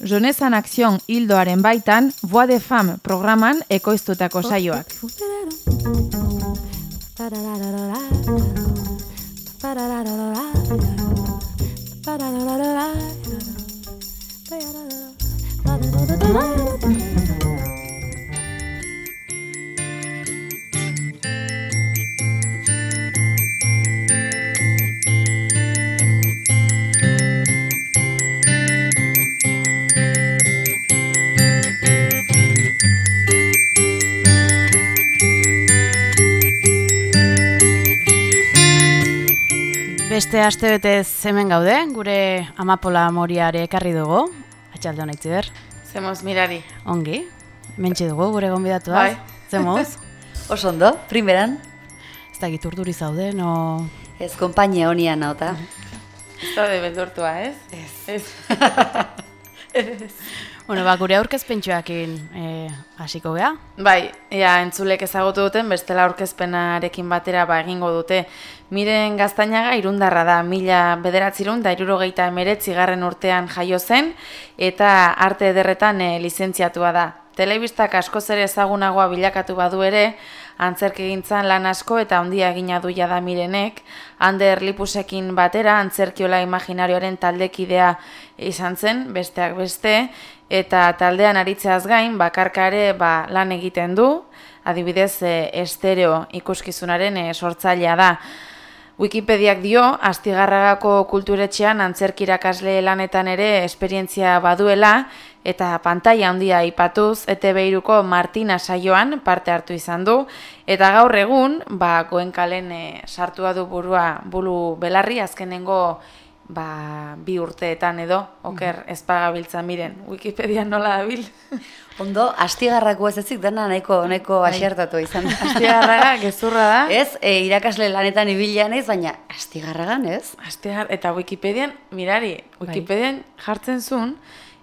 En Action hildoaren baitan, Voix de Femme programan ekoiztutako saioak. Beste aste betez hemen gaude, gure amapola moriare ekarri dugu. Atxalde hona itziber. Zemoz mirari. Ongi, mentxe dugu gure gonbidatua. Bai. Zemoz. Oso ondo, primeran, Ez da giturduri zaude, no... ez konpainia honian nauta. Ez da de beldurtua, ez? Ez. Ez. Bueno, ba, gure aurkezpentsuakin eh, hasiko gea. Bai, ea, entzulek ezagutu duten, bestela aurkezpenarekin batera ba egingo dute. Miren gaztainaga irundarra da, mila bederatzirun da irurogeita emeretzi garren urtean jaio zen, eta arte ederretan e, lizentziatua da. Telebistak askoz ere ezagunagoa bilakatu badu ere, antzerkigintzan lan asko eta handia egina du jada mirenek, Ander Lipusekin batera antzerkiola imaginarioaren taldekidea izan zen, besteak beste, eta taldean aritzeaz gain bakarka ere ba, lan egiten du, adibidez e, estereo ikuskizunaren e, sortzailea da. Wikipediak dio, Astigarragako kulturetxean antzerkirakasle lanetan ere esperientzia baduela, eta pantaila handia aipatuz ETB iruko Martina saioan parte hartu izan du, eta gaur egun, ba, goenkalen e, sartua du burua bulu belarri, azkenengo ba, bi urteetan edo, oker ezpagabiltza miren, Wikipedia nola dabil. Ondo, astigarrako ez ezik dena nahiko, nahiko asiartatu izan. Astigarraga gezurra da. Ez, e, irakasle lanetan ibilean ez, baina astigarragan ez. Astigar, eta Wikipedian, mirari, Wikipedian jartzen zuen,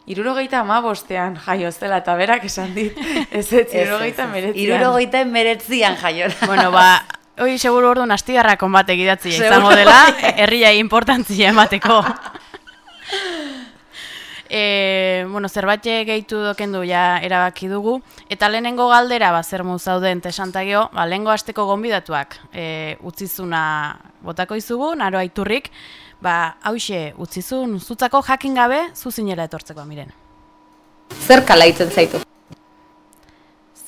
irurogeita ama bostean jaio zela, eta berak esan dit, ez ez, irurogeita meretzian. Irurogeita meretzian jaio. Bueno, ba, hoi seguru orduan astigarra konbate gidatzi Seguru. izango dela, herria importantzia emateko. E, bueno, zerbait gehitu dokendu ja erabaki dugu. Eta lehenengo galdera, ba, zer mu zauden tesantagio, ba, lehengo asteko gonbidatuak e, utzizuna botako izugu, naro aiturrik, ba, hause, utzizun, zutzako jakin gabe, zuzinera etortzeko, miren. Zer kalaitzen zaitu?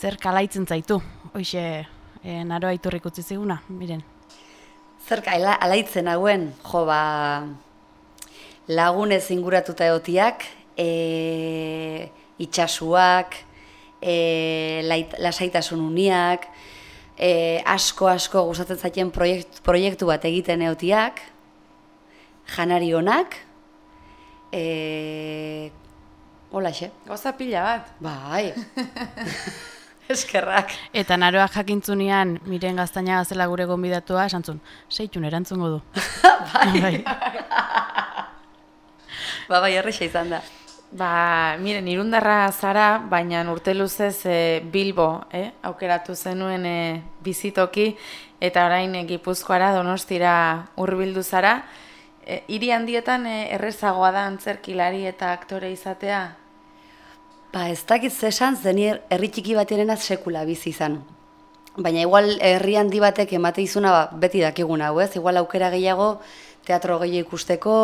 Zer kalaitzen zaitu, hoxe, e, naro aiturrik utzi ziguna, miren. Zer kaila, alaitzen hauen, jo, ba, lagunez inguratuta egotiak, e, itxasuak, e, lait, lasaitasun uniak, e, asko asko gustatzen zaiten proiektu, proiektu bat egiten egotiak, janari honak, e, holaxe. Goza pila bat. Bai. Eskerrak. Eta naroak jakintzunean, miren gaztaina gazela gure gonbidatua, esan zuen, seitun erantzungo du. bai. Ba, bai, horrexa izan da. Ba, miren, irundarra zara, baina urte luzez e, Bilbo, eh? aukeratu zenuen e, bizitoki, eta orain e, Gipuzkoara donostira hurbildu zara. E, hiri handietan e, errezagoa da antzerkilari eta aktore izatea? Ba, ez dakit zesan, zeni herri txiki baterena sekula bizi izan. Baina igual herri handi batek emate izuna ba, beti dakiguna, hau ez? Igual aukera gehiago, teatro gehiago ikusteko,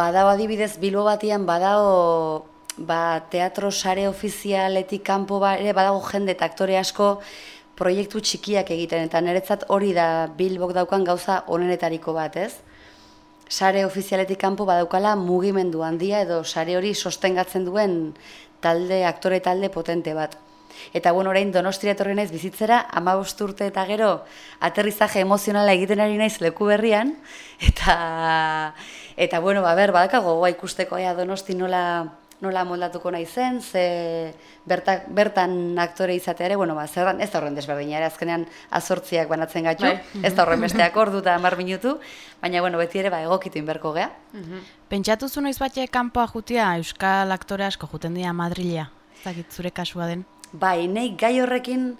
badao adibidez Bilbo batian badao ba, teatro sare ofizialetik kanpo ba, ere badago jende eta aktore asko proiektu txikiak egiten, eta niretzat hori da Bilbok daukan gauza onenetariko bat, ez? Sare ofizialetik kanpo badaukala mugimendu handia edo sare hori sostengatzen duen talde, aktore talde potente bat. Eta bueno, orain Donostia etorri naiz bizitzera, 15 urte eta gero aterrizaje emozionala egiten ari naiz leku berrian eta eta bueno, ba ber, badakago gogoa ikusteko ea Donosti nola nola moldatuko naizen, ze berta, bertan aktore izatea ere, bueno, ba, zer da, ez da horren desberdina, ere azkenean azortziak banatzen gaitu, Bai. ez da horren besteak ordu eta mar minutu, baina, bueno, beti ere, ba, egokitu inberko gea. Pentsatu zu noiz batxe kanpoa jutia, Euskal aktore asko juten dira Madrilea. Ez dakit zure kasua den. Bai, nei gai horrekin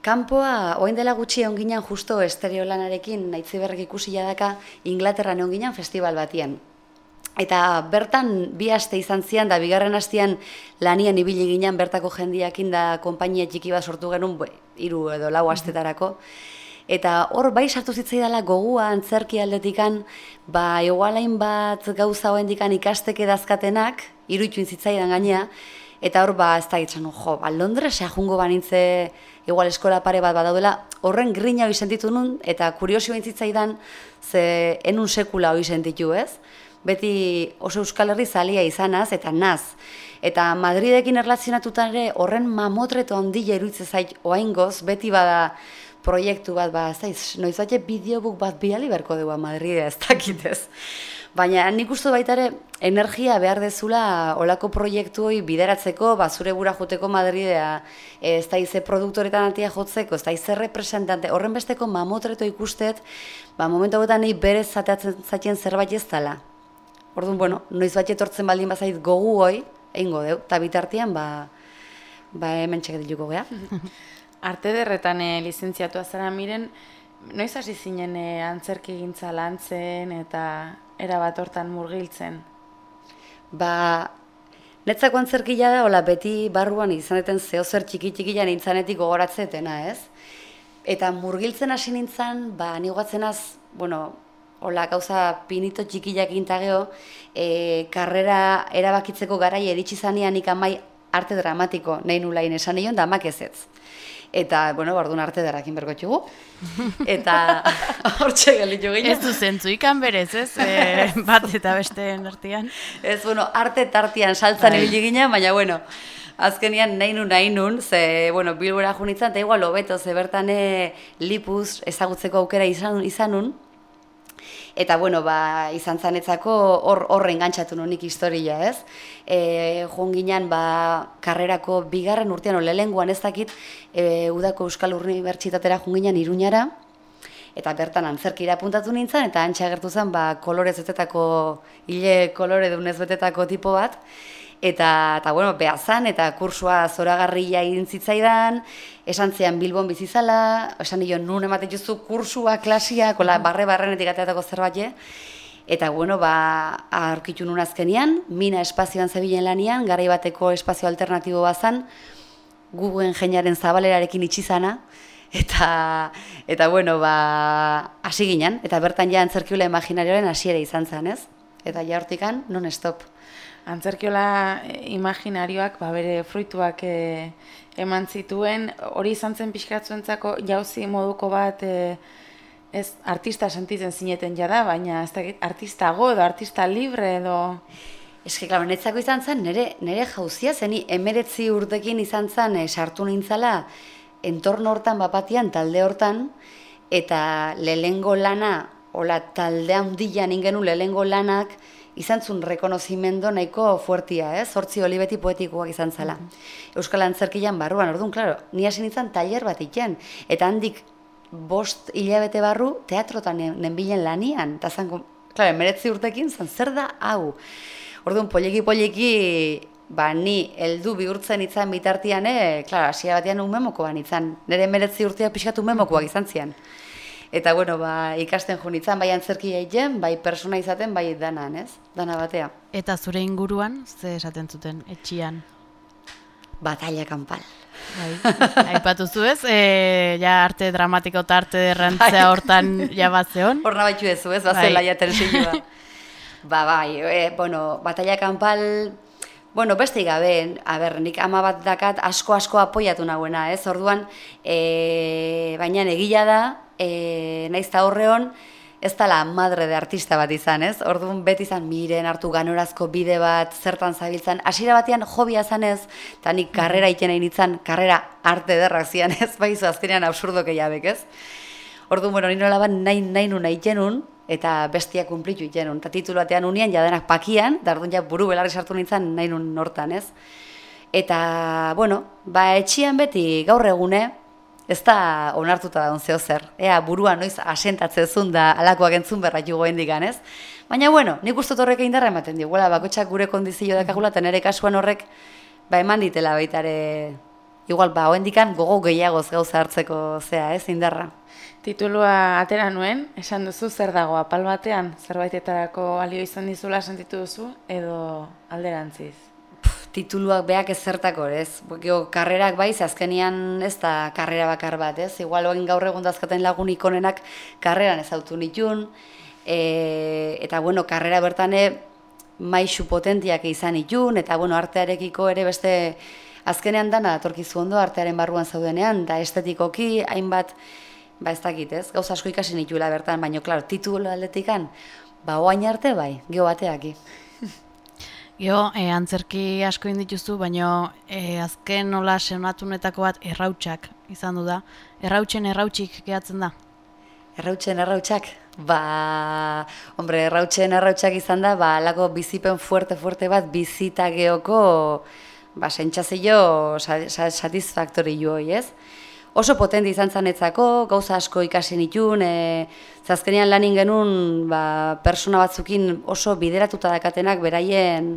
kanpoa orain dela gutxi egon ginen justo estereolanarekin naitzi berrek ikusi jadaka Inglaterran egon ginen festival batien. Eta bertan bi aste izan zian, da bigarren astean lanian ibili ginen bertako jendiakin da konpainia txiki bat sortu genuen, bue, iru edo lau astetarako. Eta hor bai sartu zitzaidala gogua antzerki aldetikan, ba igualain bat gauza hoen dikan ikasteke dazkatenak, iruitxuin zitzaidan gainea, eta hor ba ez da gitzen, jo, ba Londres jungo banintze igual eskola pare bat badaudela, horren grina hori sentitu nun, eta kuriosio zitzaidan, ze enun sekula hori sentitu ez, beti oso Euskal Herri zalia izanaz eta naz. Eta Madridekin erlazionatuta ere horren mamotreto handia iruditze zait oaingoz, beti bada proiektu bat, ba, ez daiz, noiz bate bideobuk bat biali berko dugu Madride, ez dakitez. Baina nik uste baita ere energia behar dezula olako proiektu hori bideratzeko, ba, zure bura joteko Madridea, ez da ize produktoretan antia jotzeko, ez da ize representante, horren besteko mamotreto ikustet, ba, momentu hauetan nahi berez zateatzen zaten zerbait ez dela. Orduan, bueno, noiz bat etortzen baldin bazait gogu hoi, egingo deu, eta bitartian, ba, ba hemen txeket dituko geha. Arte derretan e, lizentziatua zara miren, noiz hasi zinen e, antzerki gintza lantzen eta erabat hortan murgiltzen? Ba, netzako antzerkia da, hola, beti barruan izaneten zeo zer txiki txikian nintzanetik gogoratzetena, ez? Eta murgiltzen hasi nintzen, ba, niguatzenaz, bueno, hola gauza pinito txikiak intageo, e, karrera erabakitzeko garai eritsi zanean ikamai arte dramatiko nahi nulain esan nion, da amak ez ez. Eta, bueno, bardun arte derrakin bergotxugu. Eta hor txegalitu ginen. Ez du zentzu ikan berez, ez? E, bat eta beste artean. Ez, bueno, arte tartian saltzan bai. ibili ginen, baina, bueno, azkenian nahi nun, nahi nun, ze, bueno, bilbora junitzen, eta igual hobeto, ze bertane lipuz ezagutzeko aukera izan, izanun, Eta bueno, ba, izan zanetzako hor horre engantzatu nonik historia, ez? E, joan ginen, ba, karrerako bigarren urtean, o, lehenguan ez dakit, e, udako Euskal Unibertsitatera joan ginen iruñara, eta bertan antzerkira puntatu nintzen, eta antxe agertu zen, ba, kolorez betetako, hile kolore dunez betetako tipo bat, eta, eta bueno, behazan, eta kursua zoragarria egin zitzaidan, esan zean Bilbon bizizala, esan dio nun ematen juzu kursua, klasia, kola barre barrenetik ateatako zerbait, eta bueno, ba, arkitu nun azkenian, mina espazioan zebilen lanian, garai bateko espazio alternatibo bazan, guguen jeinaren zabalerarekin itxizana, eta, eta bueno, ba, hasi ginen, eta bertan ja antzerkiula imaginarioaren hasiera izan zen, ez? Eta ja hortikan, non stop. Antzerkiola eh, imaginarioak ba, bere fruituak e, eman zituen, hori izan zen pixkatzuentzako jauzi moduko bat e, ez artista sentitzen zineten jada, baina ez da, artista go edo artista libre edo... Ez que, klaro, netzako izan zen, nire, nire jauzia zeni emeretzi urtekin izan zen e, sartu nintzala entorno hortan bapatian, talde hortan, eta lehengo lana, hola, talde handian ingenu lehengo lanak, izan zuen rekonozimendu nahiko fuertia, eh? Zortzi olibeti poetikoak izan zela. Euskal Antzerkian barruan, orduan, klaro, ni hasi nintzen tailer bat iken, eta handik bost hilabete barru teatrotan nenbilen lanian, eta zango, klaro, meretzi urtekin, zan zer da hau. Orduan, poliki poliki, ba, ni heldu bihurtzen izan bitartian, eh, klaro, hasia batean umemoko ban izan, nire meretzi urtea pixkatu umemokoak izan zian. Eta bueno, ba, ikasten junitzen, bai antzerki egiten, bai persona izaten, bai danan, ez? Dana batea. Eta zure inguruan, ze esaten zuten, etxian? Batalla kanpal. Bai, aipatu zu ez, e, ja arte dramatiko eta arte derrantzea bai. hortan ja bat zeon. Horna baitu ez, ez, bazela bai. jaten ba, bai, e, bueno, batalla kanpal, bueno, beste gabe, a ber, nik ama bat dakat asko-asko apoiatu nagoena, ez, orduan, e, baina egila da, e, naiz ta horreon ez dala madre de artista bat izan, ez? Orduan beti izan miren hartu ganorazko bide bat zertan zabiltzan. Hasiera batean hobia zanez, eta nik karrera iten nintzen, karrera arte derrak zian, ez? Baizu azkenean absurdoke jabek, ez? Orduan, bueno, nire bat nahi nahi nun nahi eta bestia kumplitu genuen. Eta titulu batean unien, jadenak pakian, da orduan ja buru belarri sartu nintzen nahi nun hortan, ez? Eta, bueno, ba, etxian beti gaur egune, ez da onartuta da zeo zer. Ea, burua noiz asentatzen zuen da alakoak entzun berra jugo hendikan, ez? Baina, bueno, nik uste horrek indarra ematen dio. Gula, bakotxak gure kondizio dakagula, eta nire kasuan horrek, ba, eman ditela baitare igual, ba, hoendikan gogo gehiagoz gauza hartzeko zea, ez, indarra. Titulua atera nuen, esan duzu zer dago apal batean, zerbaitetarako alio izan dizula sentitu duzu, edo alderantziz? Puf, tituluak beak ez zertako, ez? Geo, karrerak bai, azkenian ez da karrera bakar bat, ez? Igual hoen gaur egun dazkaten lagun ikonenak karreran ez autu nitun, e, eta bueno, karrera bertane maixu potentiak izan itun, eta bueno, artearekiko ere beste azkenean dana datorkizu ondo artearen barruan zaudenean, da estetikoki, hainbat, ba ez dakit, ez? Gauza asko ikasi nituela bertan, baina, klaro, titulu aldetikan, ba oain arte bai, geho bateaki. Jo, e, antzerki asko indituzu, baina e, azken nola senatunetako bat errautsak izan du da. Errautzen errautzik gehatzen da. Errautzen errautsak? Ba, hombre, errautzen errautsak izan da, ba, alako bizipen fuerte-fuerte bat bizita geoko, ba, sentsazio satisfaktori joi, ez? Oso potente izan zanetzako, gauza asko ikasi nitun, e, zazkenean lanin genuen ba, persona batzukin oso bideratuta dakatenak beraien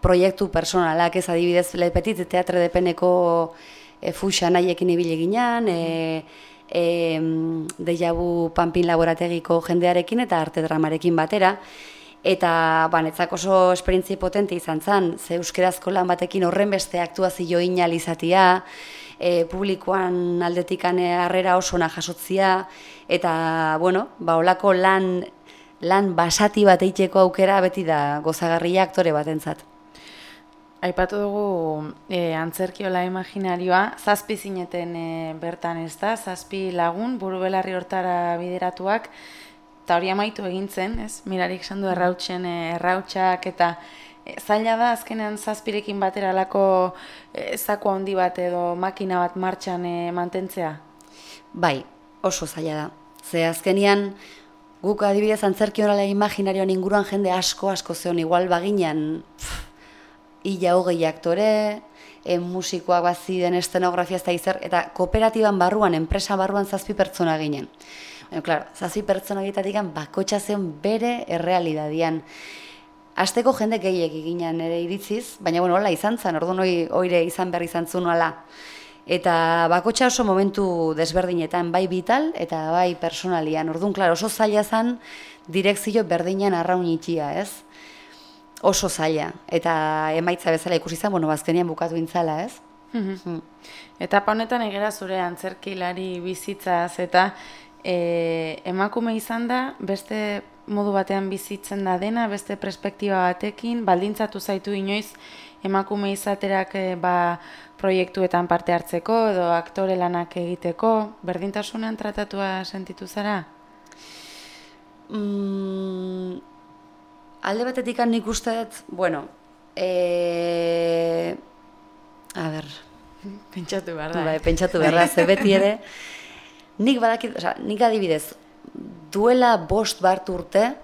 proiektu personalak, ez adibidez, lepetit teatre depeneko e, fuxa nahiekin ibile ginean, e, e, deiabu panpin laborategiko jendearekin eta arte dramarekin batera. Eta banetzak oso esperientzi potente izan zen, ze euskerazko lan batekin horren beste aktuazio inalizatia, e, publikoan aldetikane harrera oso jasotzia, eta, bueno, ba, olako lan, lan basati bat eiteko aukera beti da gozagarria aktore batentzat. Aipatu dugu e, antzerkiola imaginarioa, zazpi zineten e, bertan ez da, zazpi lagun, buru belarri hortara bideratuak, eta hori amaitu egintzen, ez? Mirarik esan du errautxen, e, errautxak, eta e, zaila da azkenean zazpirekin batera alako e, zako handi bat edo makina bat martxan e, mantentzea? Bai, oso zaila da. Ze azkenean, guk adibidez antzerkiola imaginarioan inguruan jende asko asko zeon, igual baginan, ila hogei aktore, e, musikoak baziden estenografia ez da izer, eta kooperatiban barruan, enpresa barruan zazpi pertsona ginen. Baina, klar, zazpi pertsona egitatik bakotxa zen bere errealidadian. Azteko jende gehiek ginen ere iritziz, baina bueno, hola izan zen, orduan oire izan behar izan zuen hola. Eta bakotxa oso momentu desberdinetan, bai vital eta bai personalian. Orduan, klar, oso zaila zen direkzio berdinean arraun itxia, ez? oso zaila eta emaitza bezala ikusi izan, bueno, bazkenean bukatu intzala, ez? Mm Eta honetan egera zure antzerkilari bizitzaz eta e, emakume izan da, beste modu batean bizitzen da dena, beste perspektiba batekin, baldintzatu zaitu inoiz emakume izaterak e, ba, proiektuetan parte hartzeko edo aktore lanak egiteko, berdintasunean tratatua sentitu zara? Mm, alde batetik nik uste dut, bueno, e... a ber... Pentsatu behar da. Bai, pentsatu behar da, ze beti ere. Nik badakit, oza, nik adibidez, duela bost bat urte,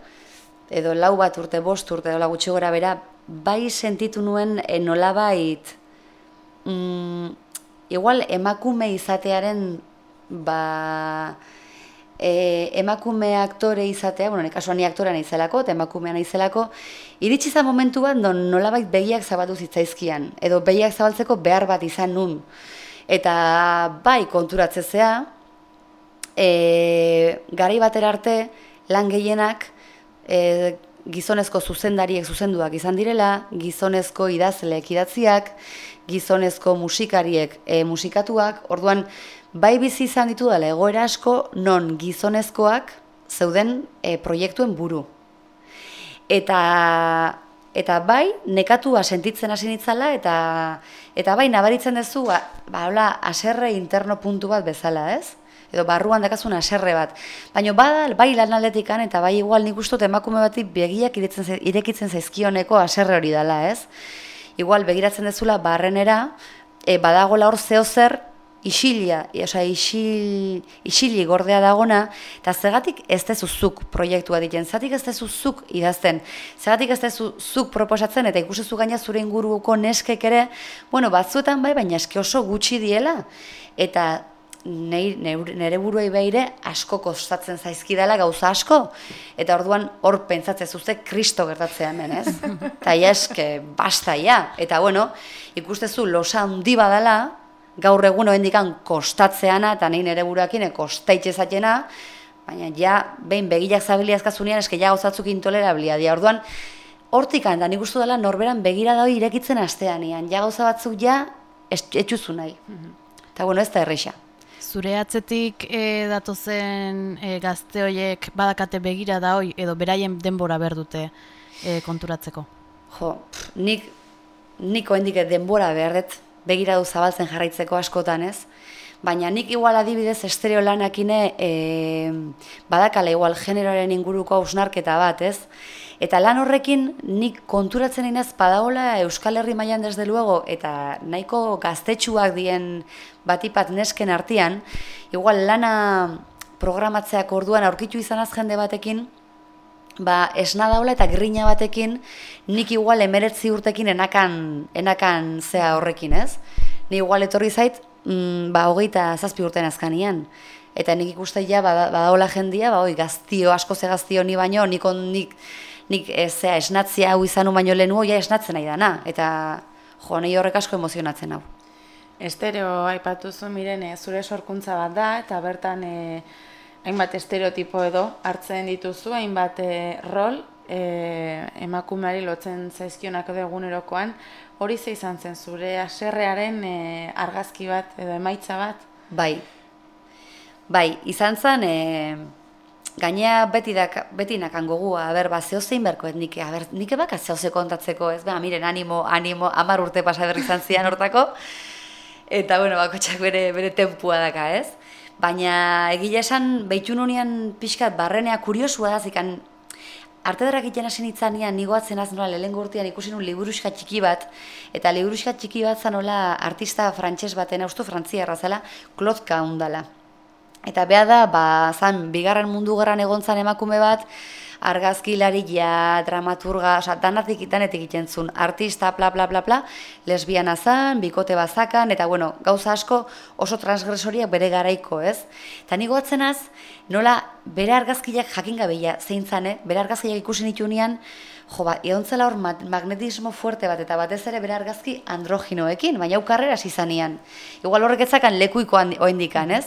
edo lau bat urte, bost urte, edo gutxi gora bera, bai sentitu nuen e, nolabait, mm, igual emakume izatearen, ba, e, emakume aktore izatea, bueno, nekaso ni aktorea naizelako, eta emakumea naizelako, iritsi za momentu bat non nolabait begiak zabatu zitzaizkian, edo begiak zabaltzeko behar bat izan nun. Eta bai konturatzezea, e, gari batera arte lan gehienak e, gizonezko zuzendariek zuzenduak izan direla, gizonezko idazleek idatziak, gizonezko musikariek e, musikatuak, orduan bai bizi izan ditu dela egoera asko non gizonezkoak zeuden e, proiektuen buru. Eta, eta bai, nekatua sentitzen hasi nitzala, eta, eta bai, nabaritzen duzu, ba, ba, hola, aserre interno puntu bat bezala, ez? Edo barruan dakazun aserre bat. Baina bada, bai lan aldetikan, eta bai igual nik ustot emakume bati begiak irekitzen, irekitzen zaizkioneko aserre hori dela, ez? Igual begiratzen dezula barrenera, e, badagola hor zeo zer, isilia, oza, isil, isili gordea dagona, eta zegatik ez zuk proiektua ditzen, zegatik ez zuk idazten, zegatik ez zuk proposatzen, eta ikusezu gaina zure inguruko neskek ere, bueno, batzuetan bai, baina eske oso gutxi diela, eta nire buruei behire asko kostatzen zaizkidala gauza asko, eta orduan hor pentsatzen zuzte kristo gertatzea hemen, ez? Eta eske, basta, ja. Eta bueno, ikustezu losa handi badala, gaur egun oendikan kostatzeana, eta nahi nire burakin kostaitxe zatena, baina ja, behin begilak zabiliazkazunean, eske ja gauzatzuk intolerablia dia. Orduan, hortikan, da nik uste dela norberan begira dago irekitzen astean, ja gauza batzuk ja, etxuzu nahi. Mhm. Eta bueno, ez da erreixa. Zure atzetik e, datozen e, gazte horiek badakate begira da hoi, edo beraien denbora berdute e, konturatzeko? Jo, nik, nik oendik denbora beharret begira du zabaltzen jarraitzeko askotan ez, baina nik igual adibidez estereo lanakine e, badakala igual generoaren inguruko hausnarketa bat ez, Eta lan horrekin nik konturatzen inez padaola Euskal Herri mailan desde luego eta nahiko gaztetsuak dien batipat nesken artean, igual lana programatzeak orduan aurkitu izan az jende batekin, ba esna daula eta grina batekin nik igual 19 urtekin enakan enakan zea horrekin, ez? Ni igual etorri zait, mm, ba 27 urtean azkanian. Eta nik ikuste ja badaola jendia, ba oi gaztio asko ze gaztio ni baino, nik nik nik ezea esnatzia hau izan baino lehenu ja esnatzen nahi dana eta jo nei horrek asko emozionatzen hau. Estereo aipatu zu Mirene, zure sorkuntza bat da eta bertan e, hainbat estereotipo edo hartzen dituzu hainbat e, rol e, emakumeari lotzen zaizkionak edo egunerokoan hori ze izan zen zure haserrearen e, argazki bat edo emaitza bat? Bai. Bai, izan zen e, Gainea beti da beti nakan gogua, ber ba zeo zein berko nik, a ber nik ebaka zeo ze kontatzeko, ez? Ba, miren animo, animo 10 urte pasa berri izan zian hortako. Eta bueno, bakotsak bere bere tempua daka, ez? Baina egile esan beitun honean pixkat barrenea kuriosua da zikan Arte derrak iten hasi nitzanean, nigoatzen az nola lehenko urtean ikusi nun liburuska txiki bat, eta liburuska txiki bat zanola artista frantses baten, austu frantzia errazela, Claude Kaundala. Eta beha da, ba, zan, bigarren mundu gerran egon zan emakume bat, argazkilaria, dramaturga, oza, danatik danetik egiten zuen, artista, bla, bla, bla, bla, lesbiana zan, bikote bazakan, eta, bueno, gauza asko oso transgresoriak bere garaiko, ez? Eta nigo atzenaz, nola, bere argazkiak jakin gabeia zein zan, eh? bere argazkiak ikusi nitu nian, jo, ba, egon zela hor magnetismo fuerte bat, eta batez ere bere argazki androginoekin, baina ukarrera zizanian. Igual horrek etzakan lekuiko oindikan, ez?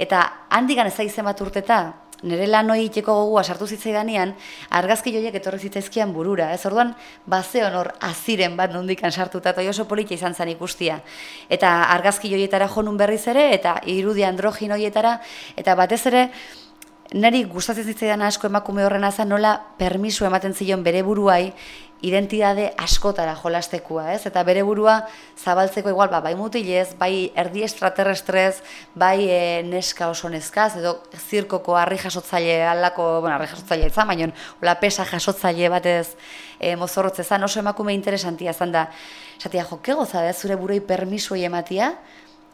Eta handikan ez aizen bat urteta, nire lan hori iteko gogua sartu zitzaidanean, argazki joiek etorri zitzaizkian burura. Ez orduan, base honor aziren bat nondikan sartuta, eta oso politia izan zen ikustia. Eta argazki joietara jonun berriz ere, eta irudi androgin hoietara, eta batez ere, Neri gustatzen zitzaidan asko emakume horren azan nola permisu ematen zion bere buruai identidade askotara jolastekua, ez? Eta bere burua zabaltzeko igual, ba, bai mutilez, bai erdi estraterrestrez, bai e, neska oso neskaz, edo zirkoko harri jasotzaile alako, bueno, harri jasotzaile etzan, baina hola pesa jasotzaile batez e, mozorrotze zan, oso emakume interesantia zan da. Zatia, jo, ke goza da, zure buroi permisuei ematia,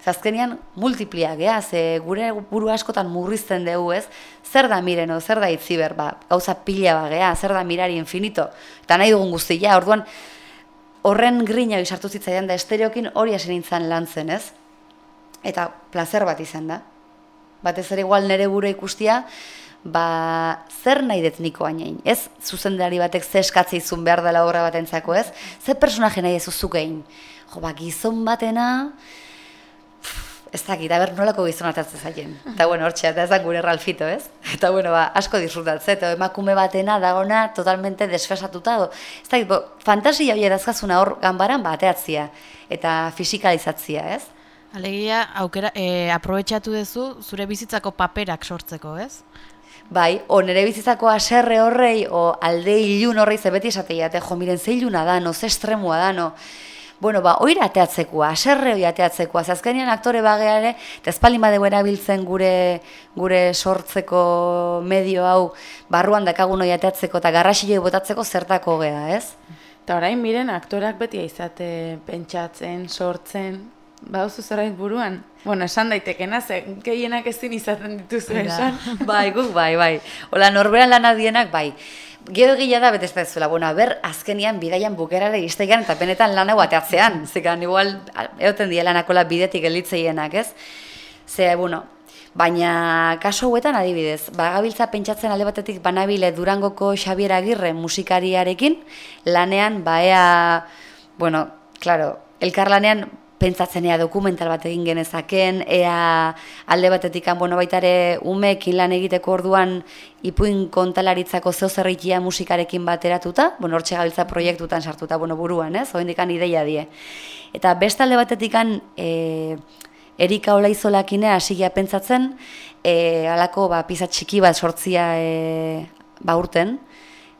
Zazkenian multiplia geha, ze gure buru askotan murrizten dugu ez, zer da mireno, zer da itziber, ba, gauza pila ba geha, zer da mirari infinito, eta nahi dugun guztia, orduan horren grina sartu zitzaidan da estereokin hori hasi nintzen lan zen ez, eta placer bat izan da. Batez ere igual nere buru ikustia, ba, zer nahi dut niko ainain, ez? Zuzendari batek ze eskatzea izun behar dela horra batentzako ez, ze personaje nahi ez uzukein, jo, ba, gizon batena, ez dakit, aber nolako gizon atatzen zaien. Eta bueno, hortxe, eta ez da gure ralfito, ez? Eta bueno, ba, asko disfrutatzen, eta emakume batena dagona totalmente desfesatuta. Ez dakit, bo, fantasia hori edazkazuna hor ganbaran bateatzia eta fisikalizatzia, ez? Alegia, aukera, e, aprobetsatu duzu zure bizitzako paperak sortzeko, ez? Bai, o nere bizitzako aserre horrei, o alde ilun horrei zebeti esatea, jo, miren, ze iluna da, no, ze estremua da, no, bueno, ba, oira ateatzekoa, aserre hori ateatzekoa, zazkenean aktore bagea ere, eta espalin badego erabiltzen gure, gure sortzeko medio hau, barruan dakagun hori ateatzeko eta garrasiloi botatzeko zertako gea, ez? Eta orain miren aktorak beti izate pentsatzen, sortzen, bauzu zerrait buruan? Bueno, esan daitekena, ze gehienak ezin izaten dituzu esan. bai, guk bai, bai. Ola, norberan lan adienak, bai. Gero gila da, betez zuela, bueno, ber, azkenian bidaian bukerare iztegan eta benetan lan hau ateatzean. Zekan, igual, egoten die lanakola bidetik elitzeienak, ez? Ze, bueno, baina kaso hauetan adibidez, bagabiltza pentsatzen alde batetik banabile Durangoko Xabier Agirre musikariarekin, lanean, baea, bueno, claro, elkar lanean pentsatzen ea dokumental bat egin genezaken, ea alde batetik bueno, baita ere umekin lan egiteko orduan ipuin kontalaritzako zeo zerrikia musikarekin bateratuta, bueno, hortxe gabiltza proiektutan sartuta, bueno, buruan, ez? Hoendikan ideia die. Eta beste alde batetik e, Erika Olaizolakine hasigia pentsatzen, e, alako ba, pizat txiki bat sortzia e, ba urten,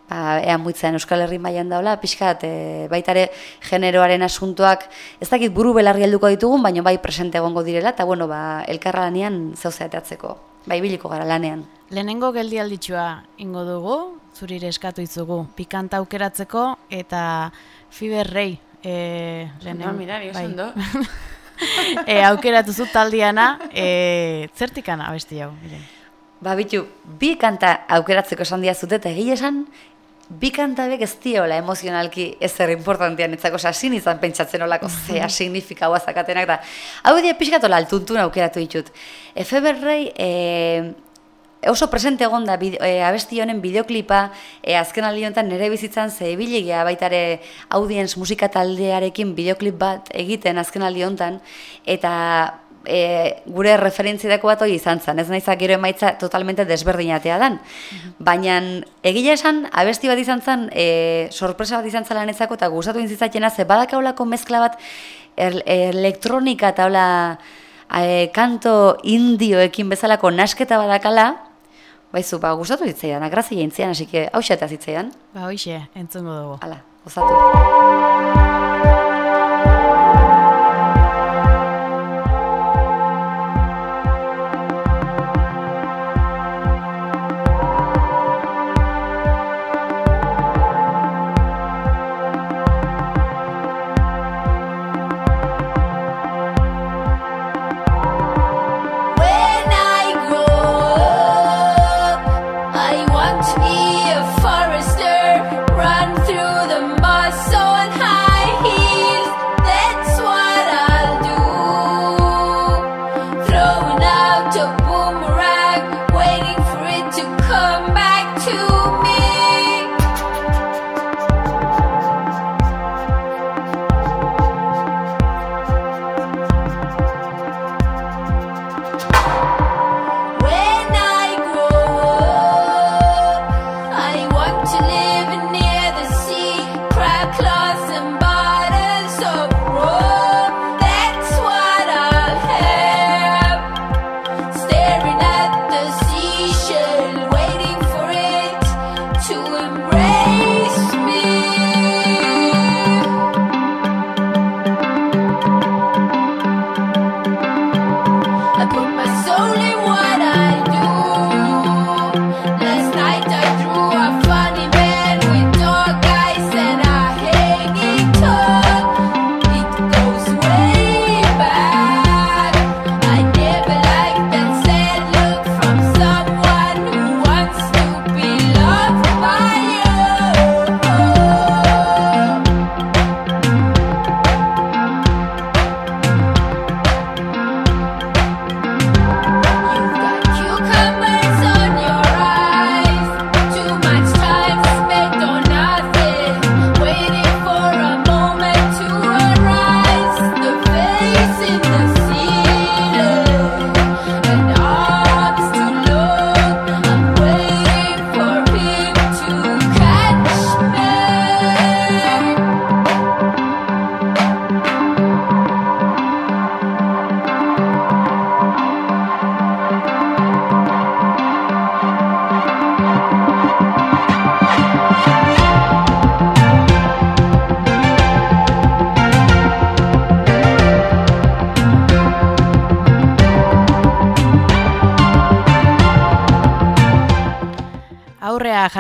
ba, ean buitzen Euskal Herri mailan daula, pixkat, e, baita ere generoaren asuntoak, ez dakit buru belarri helduko ditugun, baina bai presente egongo direla, eta bueno, ba, elkarra lanean zeuzeateatzeko, bai biliko gara lanean. Lehenengo geldi alditxua ingo dugu, zurire eskatu izugu, pikanta aukeratzeko, eta fiberrei, e, lehenengo, no, mira, bai. e, aukeratu zu taldiana, e, zertikana abesti hau, miren. Ba, bitu, bi kanta aukeratzeko esan dia zute, eta egia esan, bi kantabek ez diola emozionalki ezer importantean etzako sasin izan pentsatzen olako zea signifikaua zakatenak da. Hau dia pixkatola altuntun aukeratu ditut. Efeberrei e, oso presente egon da e, abesti honen bideoklipa e, azken aldi honetan nire bizitzan ze ebilegia baitare audience musika taldearekin bideoklip bat egiten azken aldi honetan eta e, gure referentzietako bat hori izan zen, ez naizak gero emaitza totalmente desberdinatea dan. Baina egile esan, abesti bat izan zen, e, sorpresa bat izan zen lanetzako, eta gustatu intzitzatena, ze badakaulako mezkla bat er, elektronika eta hola e, kanto indioekin bezalako nasketa badakala, Baizu, ba, gustatu zitzaidan, agrazia intzian, hasi que hau xeta zitzaidan. Ba, hoxe, entzungo dugu. Hala, gozatu.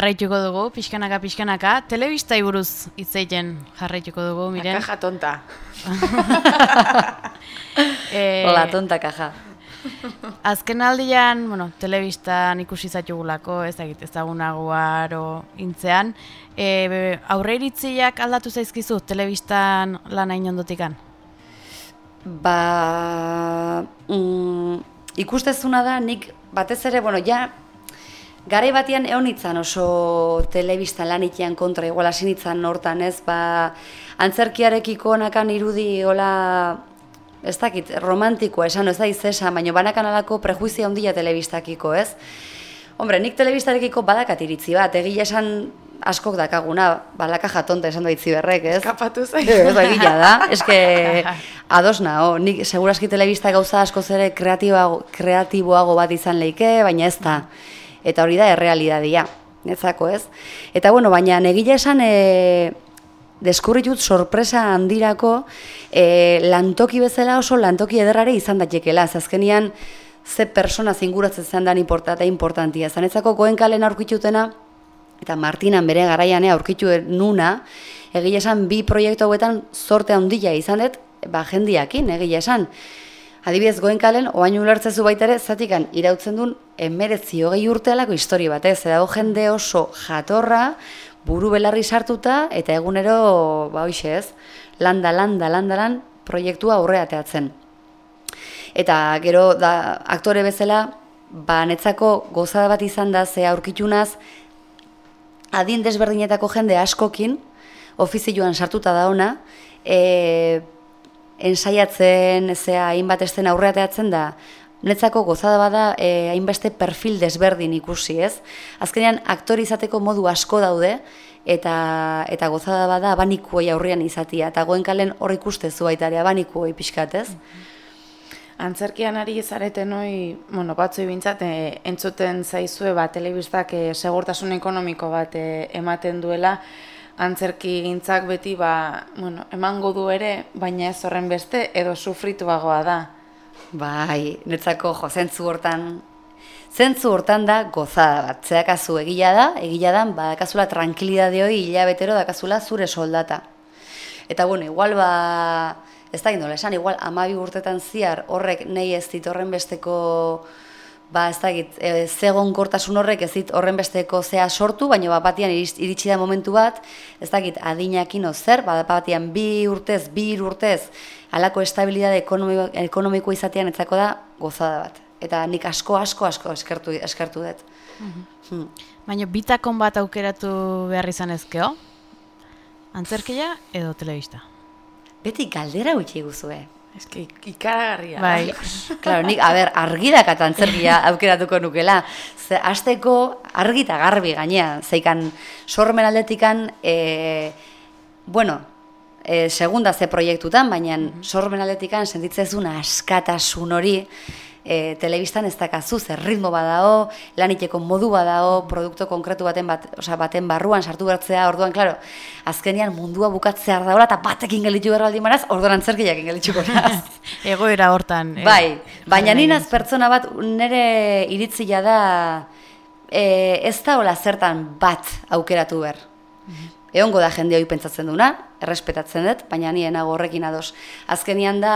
Jarraituko dugu, pixkanaka, pixkanaka. Telebista buruz itzeiten jarraituko dugu, miren. Kaja tonta. e, Hola, tonta kaja. Azken aldian, bueno, telebistan ikusi zatugulako, ez dakit, ezagunagoar o intzean. E, aurre iritziak aldatu zaizkizu, telebistan lan hain ondotikan? Ba, mm, ikustezuna da, nik batez ere, bueno, ja, Garai batian egon oso telebistan lan itean kontra, igual hasi nitzan hortan ez, ba, antzerkiarekiko nakan irudi hola ez dakit, romantikoa esan, ez da izesa, baina banakanalako prejuizia handia telebistakiko, ez? Hombre, nik telebistarekiko badakat iritzi bat, egia esan askok dakaguna, balaka jatonta esan daitzi berrek, ez? Kapatu zain. Ez da egia da, eske ados nao, nik seguraski telebista gauza asko zere kreatiboago, kreatiboago bat izan leike, baina ez da. Eta hori da errealidadia, netzako ez? Eta bueno, baina negila esan e, deskurritut sorpresa handirako e, lantoki bezala oso lantoki ederrare izan datekela, azkenian ze persona zinguratzen zen dan importa, importantia. Zanetzako goen kalen aurkitutena, eta Martinan bere garaianea aurkitu nuna, egia esan bi proiektu hauetan zorte handia izan dut, ba jendiakin, egia esan. Adibidez goen kalen, oain ulertzezu baita ere, zatikan irautzen duen emeretzi hogei urtealako histori bat, ez? Jende oso jatorra, buru belarri sartuta, eta egunero, ba hoxe ez, landa, landa, landa, lan, proiektua aurreateatzen. Eta gero da aktore bezala, ba netzako gozada bat izan da ze aurkitunaz adin desberdinetako jende askokin ofizioan sartuta da ona, e, ensaiatzen zea hainbat esten aurreateatzen da netzako gozada bada e, hainbeste perfil desberdin ikusi, ez? Azkenean aktori izateko modu asko daude eta eta gozada bada abanikuoi aurrean izatia eta goenkalen hor ikustezu baita ere abanikuoi pixkat, ez? Antzerkian ari zareten hoi, bueno, batzu ibintzat, e, entzuten zaizue bat, telebistak e, segurtasun ekonomiko bat ematen duela, antzerki gintzak beti, ba, bueno, emango du ere, baina ez horren beste, edo sufrituagoa da. Bai, netzako jo, zentzu hortan, zentzu hortan da gozada bat, zeakazu egila da, egila da, badakazula tranquilidade hori hilabetero dakazula zure soldata. Eta bueno, igual ba, ez da indola, esan, igual, amabi urtetan ziar horrek nahi ez dit horren besteko, ba, ez da e, zegon kortasun horrek ez dit horren besteko zea sortu, baina bat batian iritsi da momentu bat, ez da adinakin zer, bat batian bi urtez, bi urtez, alako estabilidade ekonomiko, ekonomiko izatean etzako da gozada bat. Eta nik asko, asko, asko eskertu, eskertu dut. Mm -hmm. Baina bitakon bat aukeratu behar izan ezkeo? Antzerkia edo telebista? beti galdera gutxi guzue. Eske ikaragarria. Bai. claro, nik a ber, argi da katantzergia aukeratuko nukela. Ze hasteko argi ta garbi gainea, zeikan sormen aldetikan e, bueno, e, segunda ze proiektutan, baina mm -hmm. sormen aldetikan sentitzezuna askatasun hori e, telebistan ez dakazu, zer ritmo badao, laniteko modu badao, produktu konkretu baten bat, osea, baten barruan sartu bertzea, orduan, klaro, azkenian mundua bukatzea daula eta batekin gelitzu behar aldi maraz, orduan antzerkiak ingelitzuko naz. Egoera hortan. Eh, bai, baina ninaz pertsona bat nire iritzia da e, ez da hola zertan bat aukeratu behar. Mhm. Egongo da jende hori pentsatzen duna, errespetatzen dut, baina nien horrekin ados. Azkenian da,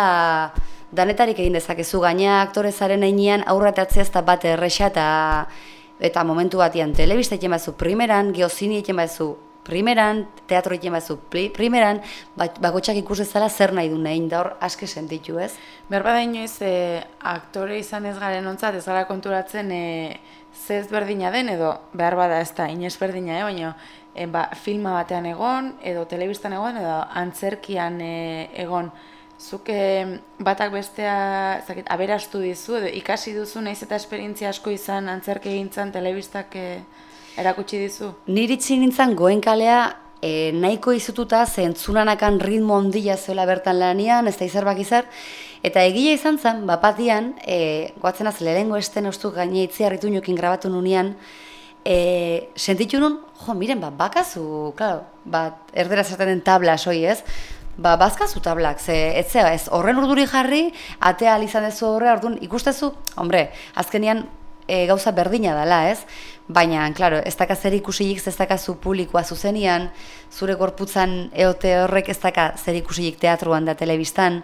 danetarik egin dezakezu gaina aktore zaren einean aurratatzea ez da bat erresa eta eta momentu batian telebista egin bazu primeran, geozini egin bazu primeran, teatro egin bazu primeran, bakotxak ikus ezala zer nahi du nahi, da hor aske sentitu ez? Berba da inoiz, e, aktore izan ez garen ontzat, ez gara konturatzen e, zez berdina den edo behar bada ez da inez berdina, eh? baina e, ba, filma batean egon, edo telebistan egon, edo antzerkian e, egon, Zuke batak bestea zakit, aberastu dizu, edo ikasi duzu naiz eta esperientzia asko izan antzerke egintzan telebistak eh, erakutsi dizu? Niritzi nintzen goen kalea e, nahiko izututa zentzunanakan ritmo ondila zela bertan lanian, ez da izarbak izar, eta egia izan zen, bapatian, e, goatzen az, lehengo esten ustu gaine itzi harritu niokin grabatu nunean, e, sentitu nun, jo, miren, bat, bakazu, claro, bat, erdera zertan den tabla, soi ez, ba, bazkazu tablak, ze, ez zea, ez, horren urduri jarri, atea izan dezu horre, orduan, ikustezu, hombre, azkenian e, gauza berdina dela, ez? Baina, klaro, ez daka zer ikusiik, ez daka zu publikoa zuzenian, zure gorputzan eote horrek ez daka zer ikusiik teatruan da telebistan,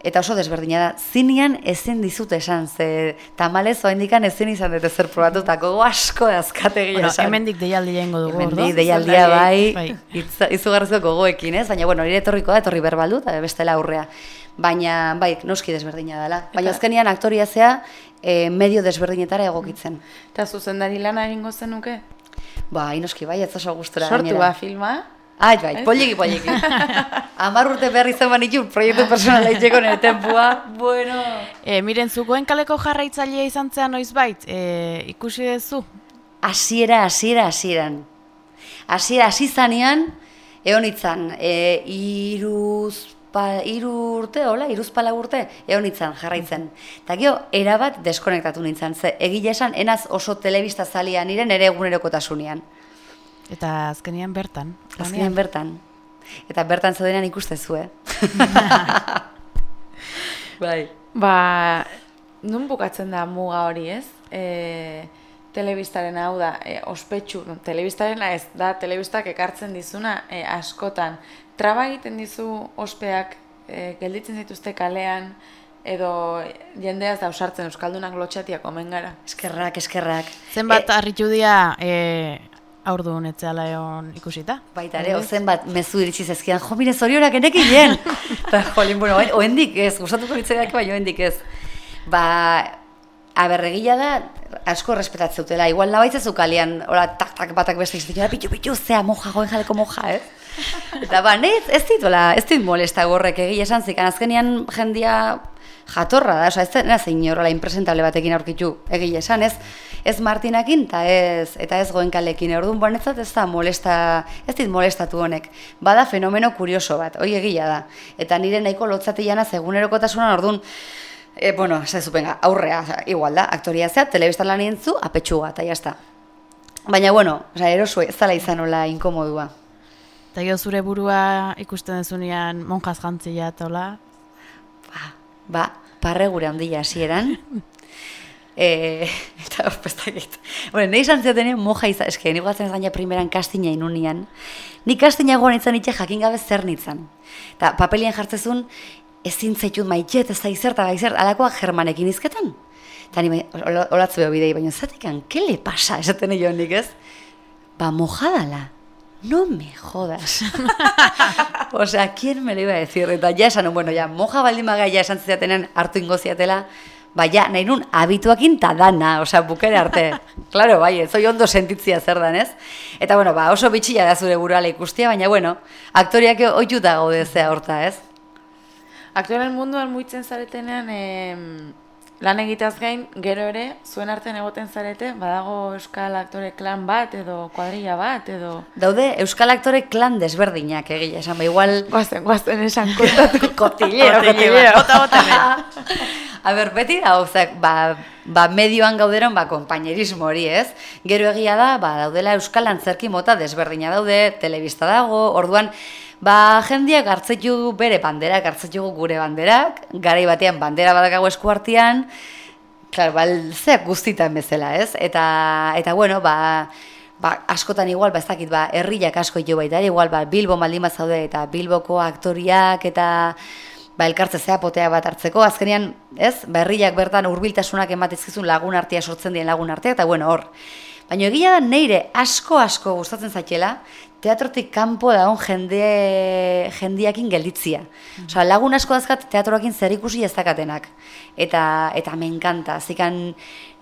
Eta oso desberdina da, zinean ezin dizut esan, ze tamalez oaindikan ezin izan dute zer probatu, eta gogo asko dazkate gila bueno, esan. Hemendik deialdi jengo dugu, ordo? Hemendik deialdia bai, bai. izugarrizko gogoekin, ez? Baina, bueno, nire etorriko da, etorri berbaldu, eta bestela aurrea. Baina, bai, noski desberdina dela. Baina azkenian aktoria zea, e, medio desberdinetara egokitzen. Eta zuzendari lana egingo zenuke? Ba, inoski bai, ez oso gustura. Sortu ba, filma? Ai, bai, poliki, poliki. Amar urte behar izan banitu proiektu personala itxeko nire tempua. Bueno. E, miren, zugoen kaleko jarraitzailea izan zean noiz bait, e, ikusi duzu? Hasiera, hasiera, hasieran. Hasiera, hasi zanean, egon itzan, e, iruz, pa, iru urte, hola, iruz pala urte, egon itzan, jarraitzen. Eta gio, erabat deskonektatu nintzen, ze egile esan, enaz oso telebista zalian niren ere egunerokotasunean. Eta azkenian bertan. Azkenean bertan. Eta bertan zaudenean ikustezu, eh? bai. Ba, nun bukatzen da muga hori, ez? E, telebistaren hau da, e, ospetsu, no, telebistaren ez, da, telebistak ekartzen dizuna e, askotan. Traba egiten dizu ospeak, e, gelditzen zituzte kalean, edo jendeaz da usartzen Euskaldunak lotxatiak omen gara. Eskerrak, eskerrak. Zenbat e, harritu dira e, aurdu honetzeala egon ikusita? Baita ere, ozen bat mezu iritsi zezkian, jo, mire, zorionak enekin jen. Eta, jolin, bueno, oendik ez, gustatuko ditzaidak, bai, oendik ez. Ba, aberregila da, asko respetatzen dutela, igual nabaitzezu kalian, ora, tak, tak, batak beste izatik, pitu, pitu, zea, moja, goen jaleko moja, ez? Eta ba, ez, ez ditola, ez dit molesta gorrek egia esan zikan, azkenian jendia jatorra da, oza, ez dena zein horrela impresentable batekin aurkitu egia esan, ez, ez Martinakin eta ez, eta ez goenkalekin, orduan bonetzat ez da molesta, ez dit molestatu honek, bada fenomeno kurioso bat, hoi egia da, eta nire nahiko lotzatiana zegunerokotasunan orduan, E, bueno, ez zupenga, aurrea, igual da, aktoria zea, telebistan lan nintzu, apetxuga, eta jazta. Baina, bueno, oza, erosu ez dala izan hola inkomodua. Eta zure burua ikusten dezunean monjaz jantzia eta hola? Ba, ba, parre gure handia hasieran. e, eta ospestakit. Bueno, nahi izan zioten moja izan, eske, nik gatzen zaina primeran kastina inunian. Nik kastina goan izan itxe jakin gabe zer nintzen. Eta papelian jartzezun, ezin zaitut maitxet, ez da izerta, gaizert, alakoak germanekin izketan. Eta ni olatzu beho bidei, baina zatekan, ke le pasa, esaten egin nik ez? Ba, mojadala, no me jodas. Osea, ¿quién me lo iba a decir? Eta ja esan, bueno, ja, moja baldin maga ja esan ziatenen hartu ingoziatela, ba, ja, nahi nun, abituakin ta dana, osea, bukere arte. claro, bai, ez, ondo sentitzia zer dan, ez? Eta, bueno, ba, oso bitxia da zure burala ikustia, baina, bueno, aktoriak oitu da gaude zea horta, ez? Aktualen munduan muitzen zaretenean, e, lan egiteaz gain, gero ere, zuen artean egoten zarete, badago Euskal Aktore klan bat, edo kuadrilla bat, edo... Daude, Euskal Aktore klan desberdinak, egia, esan ba, igual... Guazen, guazen esan kontatu. Kotilleo, kotilleo. Bota, bota, A ber, beti da, ozak, ba, ba, medioan gauderon, ba, kompañerismo hori, ez? Gero egia da, ba, daudela Euskal Antzerki mota desberdina daude, telebista dago, orduan, Ba, jendiak hartzetu du bere banderak, hartzetu gure banderak, garai batean bandera badakago eskuartian, klar, ba, zeak guztitan bezala, ez? Eta, eta bueno, ba, ba, askotan igual, ba, ez dakit, ba, herriak asko jo baita, igual, ba, Bilbo maldin bat zaude, eta Bilboko aktoriak, eta ba, elkartze zea potea bat hartzeko, azkenean, ez? Ba, herriak bertan urbiltasunak ematizkizun lagun artea sortzen dien lagun artea, eta bueno, hor. Baina egia da neire asko-asko gustatzen zaitela, teatrotik kanpo daun jende jendiakin gelditzia. Mm -hmm. lagun asko dazkat teatroakin zer ikusi ez dakatenak. Eta, eta me encanta. Zikan,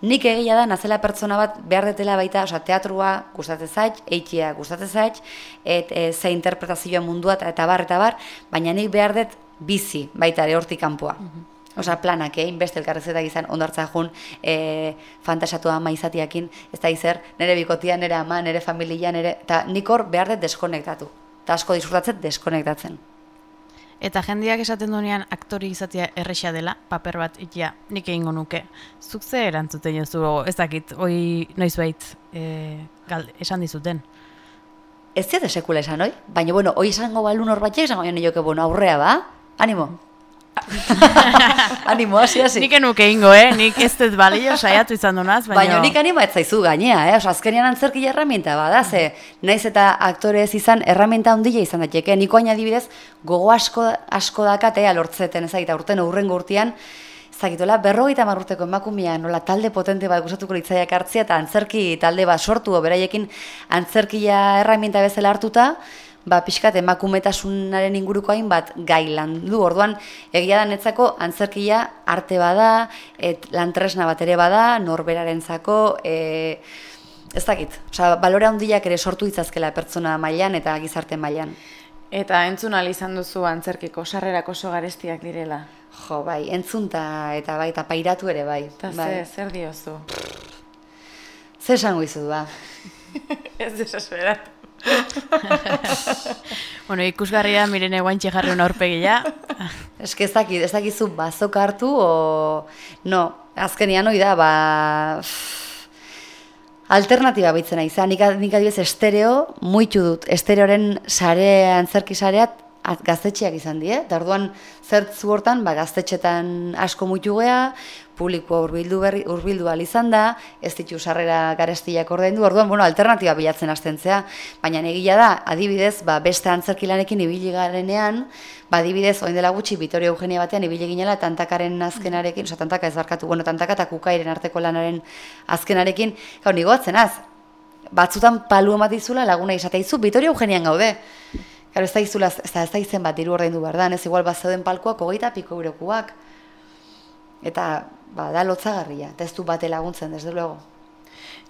nik egia da, nazela pertsona bat behar detela baita, oza, teatrua gustatzen zait, eitia gustatzen zait, et, e, ze interpretazioa mundua eta bar, eta bar, baina nik behar dut bizi baita ere hortik kanpoa. Mhm. Osa, planak, eh, inbeste elkarrezetak izan ondartza jun e, fantasatu ama izatiakin, ez da izer, nire bikotia, nire ama, nire familia, nire... Eta nik hor behar dut deskonektatu. Eta asko disfrutatzen deskonektatzen. Eta jendiak esaten duenean aktori izatea erresa dela, paper bat ikia nik egingo nuke. Zuk ze erantzuten jozu, ez dakit, oi noiz bait e, esan dizuten. Ez zede sekula esan, oi? Baina, bueno, oi esango balun hor batxe, esango joan bueno, aurrea, ba? Animo! animo, hasi, hasi. Nik enuke ingo, eh? Nik ez dut balio saiatu izan dunaz, baina... Baina nik animo ez zaizu gainea, eh? Oso, azkenian antzerki erramienta bada, ze naiz eta aktore ez izan erramienta ondile izan daiteke. Niko aina dibidez, gogo asko, asko dakatea lortzeten ezagita urten urrengo urtean, Zagitola, berrogeita marruteko emakumia, nola talde potente bat gustatuko litzaiak hartzia eta antzerki talde bat sortu, beraiekin antzerkia erramienta bezala hartuta, ba, pixkat emakumetasunaren inguruko hainbat gai landu. Orduan, egia da netzako antzerkia arte bada, et lantresna bat ere bada, norberaren zako, e, ez dakit, osea, balore handiak ere sortu itzazkela pertsona mailan eta gizarte mailan. Eta entzun izan duzu antzerkiko sarrerak oso garestiak direla. Jo, bai, entzunta eta bai, eta pairatu ere bai. Eta bai. ze, zer diozu? Zer esango izu ba? ez desesperatu. Bueno, ikusgarria miren eguantxe jarri una aurpegia. Eske ez dakit, ez dakizu bazok hartu, o... No, azkenian hoi da, ba... Alternatiba bitzen izan, nik, nik adibidez estereo, muitu dut, estereoren sare, antzerki sareat, at- gaztetxeak izan die, eta orduan zertzu hortan, ba, gaztetxetan asko muitu gea, publikoa urbildu, berri, urbildu ahal izan da, ez ditu sarrera garestiak ordaindu, orduan, bueno, alternatiba bilatzen hastentzea, baina egia da, adibidez, ba, beste antzerki lanekin ibili garenean, ba, adibidez, oin dela gutxi, Vitoria Eugenia batean ibili ginela tantakaren azkenarekin, osea, tantaka ez barkatu, bueno, tantaka eta kukairen arteko lanaren azkenarekin, gau, nigoatzen az, batzutan palu ematizula laguna izateizu, Vitoria Eugenian gaude. Claro, ez da izula, ez da, ez da izen bat diru ordaindu behar da, ez igual bat zeuden palkoak hogeita piko eurokuak. Eta, ba, da lotzagarria, eta ez du bate laguntzen, desde luego.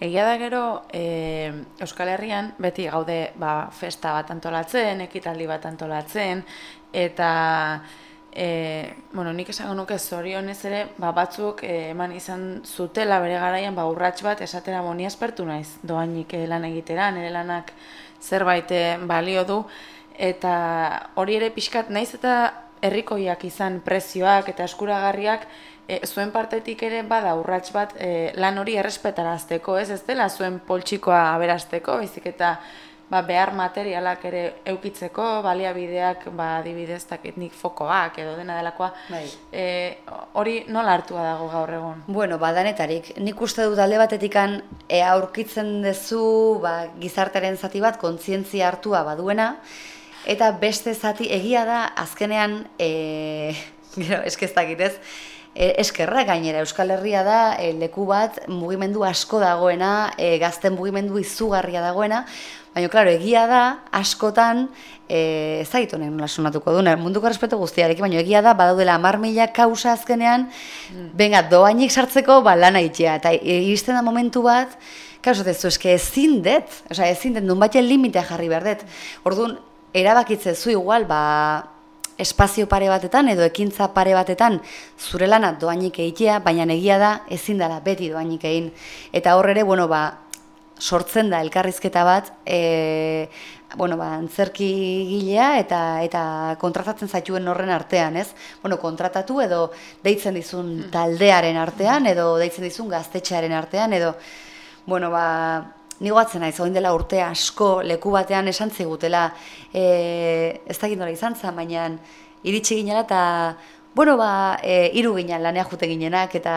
Egia da gero, e, Euskal Herrian beti gaude ba, festa bat antolatzen, ekitaldi bat antolatzen, eta e, bueno, nik esango nuke zorionez ere, ba, batzuk e, eman izan zutela bere garaian ba, urrats bat esatera boni aspertu naiz doainik lan egitera, nire lanak zerbait balio du, eta hori ere pixkat naiz eta herrikoiak izan prezioak eta eskuragarriak, e, zuen partetik ere bada urrats bat e, lan hori errespetarazteko, ez? Ez dela zuen poltsikoa aberasteko, baizik eta ba, behar materialak ere eukitzeko, baliabideak, ba, adibidez, nik fokoak edo dena delakoa, Bai. e, hori nola hartua dago gaur egun? Bueno, badanetarik, nik uste dut alde batetikan ea aurkitzen duzu ba, gizartearen zati bat kontzientzia hartua baduena, eta beste zati egia da azkenean, e, gero, eske ez dakit ez, e, eskerra gainera Euskal Herria da e, leku bat mugimendu asko dagoena, e, gazten mugimendu izugarria dagoena, baina claro, egia da askotan e, ez zait honen nola sonatuko duen, munduko respeto guztiarekin, baina egia da badaudela hamar mila kausa azkenean, benga, doainik sartzeko ba, lana itea, eta e, iristen da momentu bat, Kausa, ez eske ezin dut, osea, ezin dut, nun batzen limitea jarri behar dut. Orduan, erabakitze zu igual, ba, espazio pare batetan edo ekintza pare batetan zure lana doainik egitea, baina egia da ezin dela beti doainik egin. Eta hor ere, bueno, ba, sortzen da elkarrizketa bat, e, bueno, ba, antzerki gilea eta eta kontratatzen zaituen horren artean, ez? Bueno, kontratatu edo deitzen dizun taldearen artean edo deitzen dizun gaztetxearen artean edo bueno, ba, ni goatzen naiz, orain dela urte asko leku batean esan zigutela, e, ez dakit nola izan zen, baina iritsi ginela eta, bueno, ba, e, iru ginen lanea jute ginenak, eta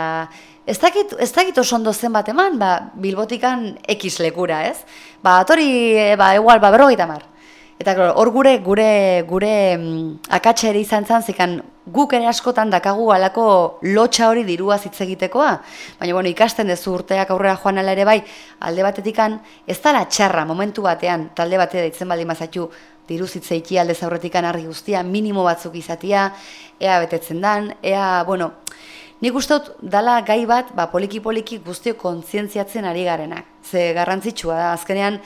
ez dakit, ez dakit oso ondo zen bat eman, ba, bilbotikan X lekura, ez? Ba, atori, e, ba, igual, ba, berrogeita mar. Eta claro, hor gure gure gure mm, akatsa ere izan zan zikan guk ere askotan dakagu alako lotxa hori dirua hitz egitekoa. Baina bueno, ikasten dezu urteak aurrera joan ala ere bai, alde batetikan ez dala txarra momentu batean talde bate deitzen baldin bazaitu diru zitzeiki alde zaurretikan argi guztia, minimo batzuk izatia, ea betetzen dan, ea, bueno, Nik uste dut dala gai bat, ba, poliki-poliki guztio kontzientziatzen ari garenak. Ze garrantzitsua da, azkenean,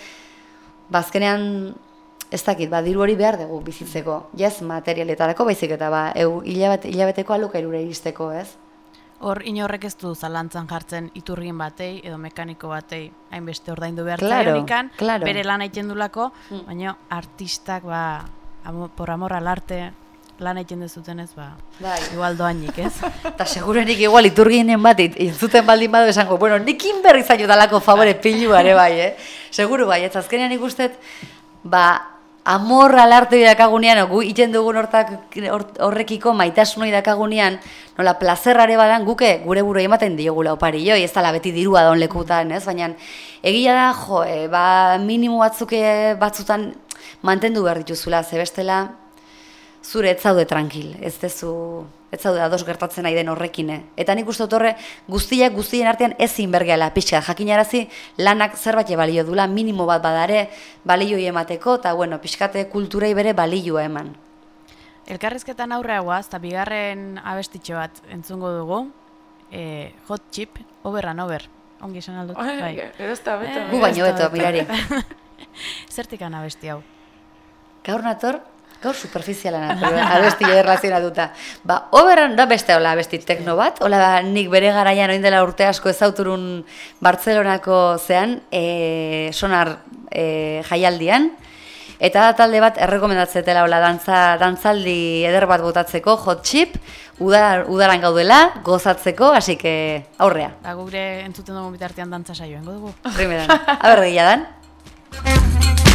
ba, azkenean, ez dakit, ba, diru hori behar dugu bizitzeko. Jaz, materialetarako baizik eta, ba, eu, hilabete, hilabeteko alokairura iristeko, ez? Hor inorrek ez du zalantzan jartzen iturgin batei edo mekaniko batei hainbeste ordaindu behar Claro, zaionikan, claro. bere lan egiten dulako, baina artistak ba, por amor al arte lan egiten dezutenez, ba, Bai. igual doainik, ez? Eta segurenik igual iturgienen bat intzuten baldin badu esango, bueno, nikin berri zaino dalako favore pilu bai, eh? Seguru bai, ez azkenean ikustet, ba, amor alarte dakagunean, gu iten dugun hortak, hor- horrekiko maitasunoi dakagunean, nola plazerrare badan guke gure buru ematen diogula opari joi, ez dala beti dirua da lekutan, ez? Baina egia da, jo, e, ba, minimo batzuk eh, batzutan mantendu behar dituzula, ze bestela, zure ez zaude tranquil, ez dezu, ez zaude ados gertatzen nahi den horrekin. eh. Eta nik uste dut horre guztiak guztien artean ezin bergeala pixka, jakinarazi lanak zerbait balio dula, minimo bat badare balioi emateko, eta bueno, pixkate kulturei bere balioa eman. Elkarrizketan aurrea guaz, eta bigarren abestitxo bat entzungo dugu, e, hot chip, over and over. ongi esan aldut. Bai, Bai. da beto. Gu baino beto, mirari. Zertik abesti hau? Gaur nator, gaur superficiala abesti erlazionatuta. Ba, oberan da beste hola abesti tekno bat, hola nik bere garaian oin dela urte asko ezauturun Bartzelonako zean, e, sonar e, jaialdian, Eta da talde bat errekomendatzetela hola dantza, dantzaldi eder bat botatzeko, hot chip, udar, udaran gaudela, gozatzeko, hasi que aurrea. Ba, gure entzuten dugu bitartean dantza saioen, dugu. Primeran. Aber, gila dan.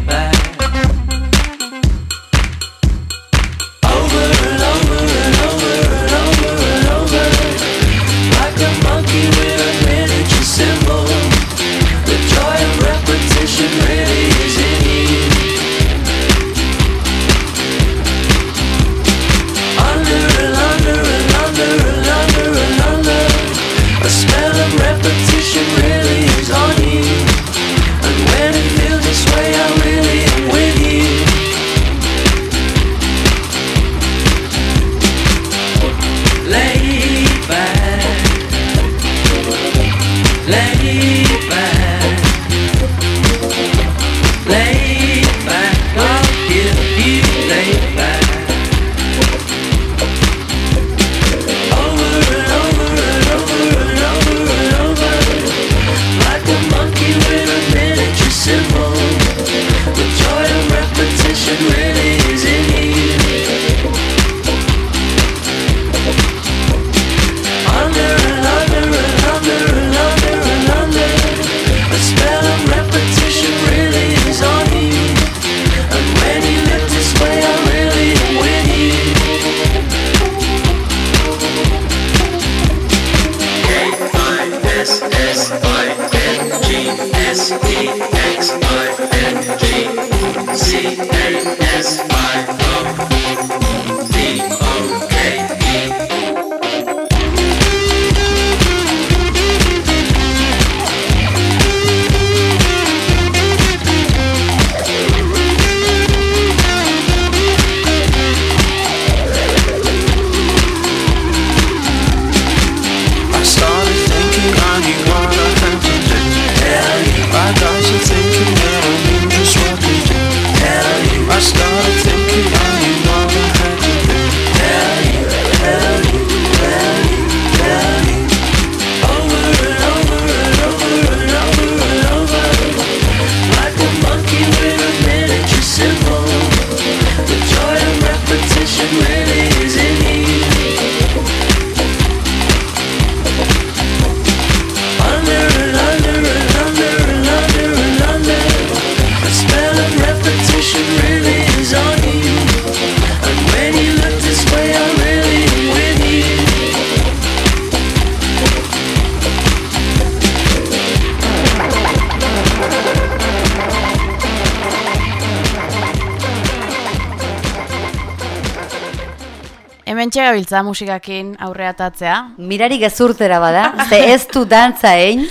Hemen txegabiltza musikakin aurreatatzea. Mirari gezurtera bada, ze ez du dantza egin,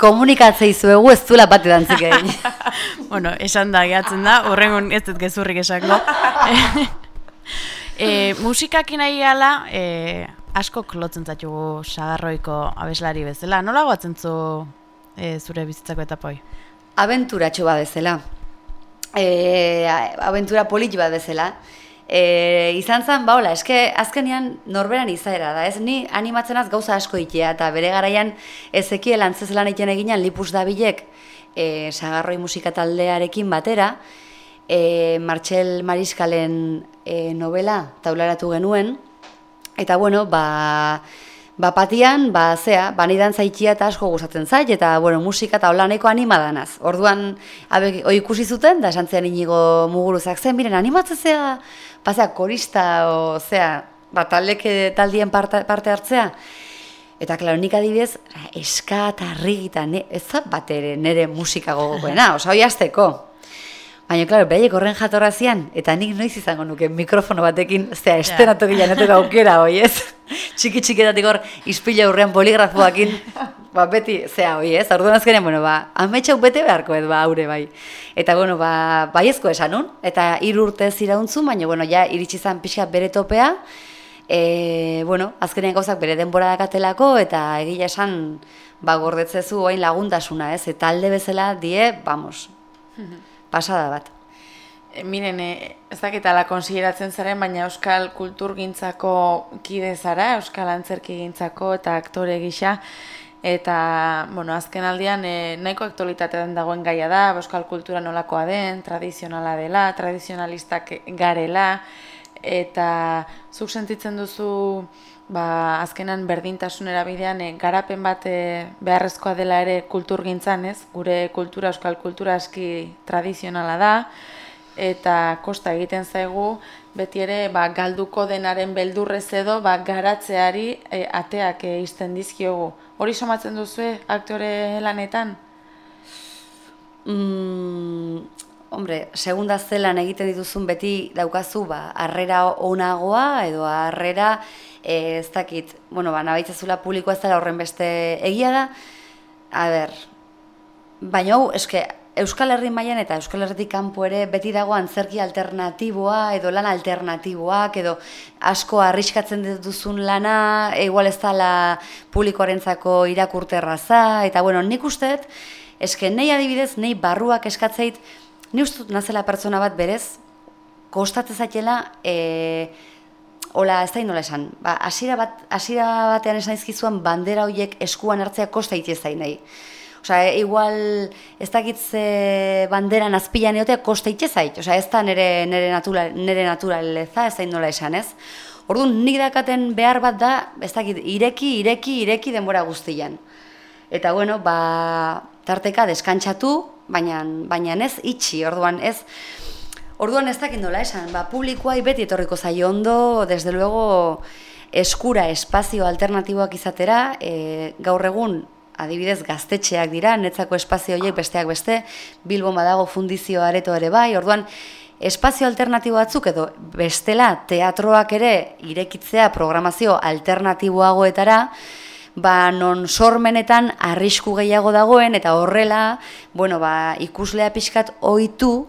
komunikatzei zuegu ez duela bate dantzik egin. bueno, esan da, gehatzen da, horrengon ez dut gezurrik esako. e, musikakin nahi gala, e, asko klotzen zatugu sagarroiko abeslari bezala. Nola guatzen zu e, zure bizitzako etapoi? Abenturatxo bat bezala. E, abentura polit bat bezala. E, izan zen, ba, hola, eske azkenean norberan izaera da, ez ni animatzenaz gauza asko itea, eta bere garaian ezekiel antzezelan egiten eginan lipus dabilek e, sagarroi musika taldearekin batera, e, Martxel Mariskalen e, novela taularatu genuen, eta bueno, ba, ba patian, ba zea, ba ni dantza ikia eta asko gustatzen zait, eta bueno, musika eta hola nahiko animadanaz. Orduan, abe, ikusi zuten, da esan zean inigo muguruzak zen, miren, animatzen zea, zea, korista, o zea, ba taldeke taldien parte, parte hartzea. Eta, klaro, nik adibidez, eska eta rigita, ne, ez da bat ere nire musika gogokoena, osa hoi azteko. Baina, klaro, behaiek horren jatorra zian, eta nik noiz izango nuke mikrofono batekin, zera, estenatu gila, netu aukera hoi, ez? Txiki txiketatik hor, izpila hurrean poligrafoakin, ba, beti, zera, hoi, ez? Orduan azkenean, bueno, ba, ametxau bete beharko, ez, ba, haure, bai. Eta, bueno, ba, baiezko esan nun, eta hiru urte zirauntzun, baina, bueno, ja, iritsi zan pixka bere topea, e, bueno, azkenean gauzak bere denbora dakatelako, eta egia esan, ba, gordetzezu hain laguntasuna, ez? Eta alde bezala, die, vamos, pasada bat. E, miren, e, ez dakitala konsideratzen zaren, baina Euskal Kulturgintzako kide zara, Euskal Antzerki gintzako eta aktore gisa, eta, bueno, azken aldian, e, nahiko aktualitatean dagoen gaia da, Euskal Kultura nolakoa den, tradizionala dela, tradizionalistak garela, eta zuk sentitzen duzu, ba, azkenan berdintasunera bidean e, garapen bat e, beharrezkoa dela ere kulturgintzan, ez? Gure kultura, euskal kultura aski tradizionala da, eta kosta egiten zaigu, beti ere ba, galduko denaren beldurrez edo ba, garatzeari e, ateak e, izten dizkiogu. Hori somatzen duzu aktore lanetan? Mm, hombre, segunda zelan egiten dituzun beti daukazu, ba, arrera onagoa edo arrera, e, ez dakit, bueno, ba, nabaitzazula publikoa ez dela horren beste egia da, a ber, baina hau, eske, Euskal Herri mailan eta Euskal Herritik kanpo ere beti dago antzerki alternatiboa edo lan alternatiboak edo asko arriskatzen duzun lana, igual ez dala publikoarentzako irakurterraza eta bueno, nik usteet, eske nei adibidez, nei barruak eskatzeit, ni ustut nazela pertsona bat berez, kostatzen zaitela, e, hola, ez da nola esan, ba, asira, bat, asira batean esan izkizuan bandera horiek eskuan hartzea kosta zain nahi. Osea, igual ez dakitze banderan azpilan egotea kosta zait. Osea, ez da nire, nire, natural, nire naturaleza, ez da nola esan ez. Orduan, nik dakaten behar bat da, ez dakit, ireki, ireki, ireki denbora guztian. Eta bueno, ba, tarteka deskantsatu, baina, baina ez itxi, orduan ez, orduan ez dakit nola esan, ba, publikoa beti etorriko zaio ondo, desde luego, eskura espazio alternatiboak izatera, e, gaur egun adibidez gaztetxeak dira, netzako espazio horiek besteak beste, Bilbo badago fundizio areto ere bai, orduan espazio alternatibo batzuk edo bestela teatroak ere irekitzea programazio alternatiboagoetara, ba non sormenetan arrisku gehiago dagoen eta horrela, bueno, ba, ikuslea pixkat ohitu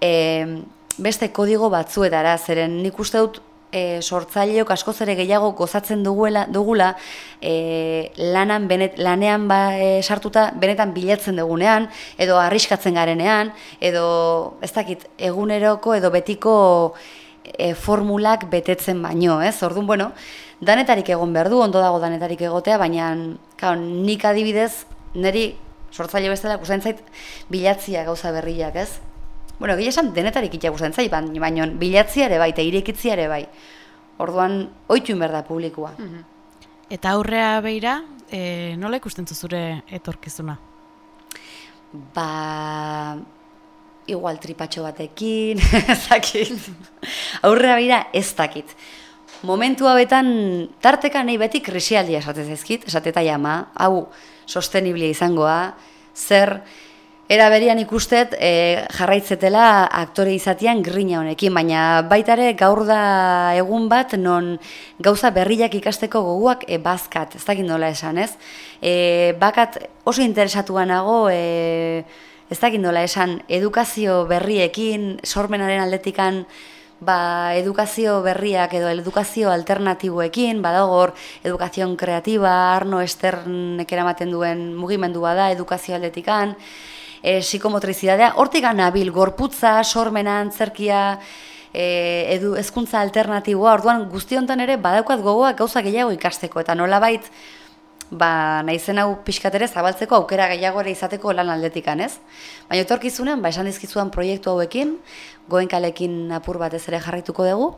e, beste kodigo batzuetara, zeren nik uste dut e, sortzaileok askoz ere gehiago gozatzen duguela, dugula e, lanan benet, lanean ba, e, sartuta benetan bilatzen dugunean edo arriskatzen garenean edo ez dakit eguneroko edo betiko e, formulak betetzen baino, ez? Orduan, bueno, danetarik egon behar du, ondo dago danetarik egotea, baina kao, nik adibidez, niri sortzaile guzain zait bilatzia gauza berriak, ez? Bueno, gila esan denetarik itxagu zen zai, baina bilatzia ere bai, eta irekitzia ere bai. Orduan, oitun behar da publikoa. Mhm. Eta aurrea beira, e, nola ikusten zure etorkizuna? Ba, igual tripatxo batekin, zakit. aurrea beira ez dakit. Momentu hauetan, tarteka nahi beti krisialdia esatez ezkit, esateta jama, hau sosteniblia izangoa, zer, Era berian ikustet e, jarraitzetela aktore izatian grina honekin, baina baita ere gaur da egun bat non gauza berriak ikasteko goguak e, bazkat, ez dakit nola esan, ez? E, bakat oso interesatuan nago, e, ez dakit nola esan, edukazio berriekin, sormenaren aldetikan, ba, edukazio berriak edo edukazio alternatiboekin, badagor edukazio kreatiba, arno esternek eramaten duen mugimendua da edukazio aldetikan, e, psikomotrizidadea, hortik nabil gorputza, sormena, antzerkia, e, edu, ezkuntza alternatiboa, orduan guzti honetan ere badaukat gogoak gauza gehiago ikasteko, eta nola bait, ba, naizen hau pixkatere zabaltzeko aukera gehiago ere izateko lan aldetikan, ez? Baina etorkizunean, ba, esan dizkizuan proiektu hauekin, goenkalekin apur batez ere jarraituko dugu,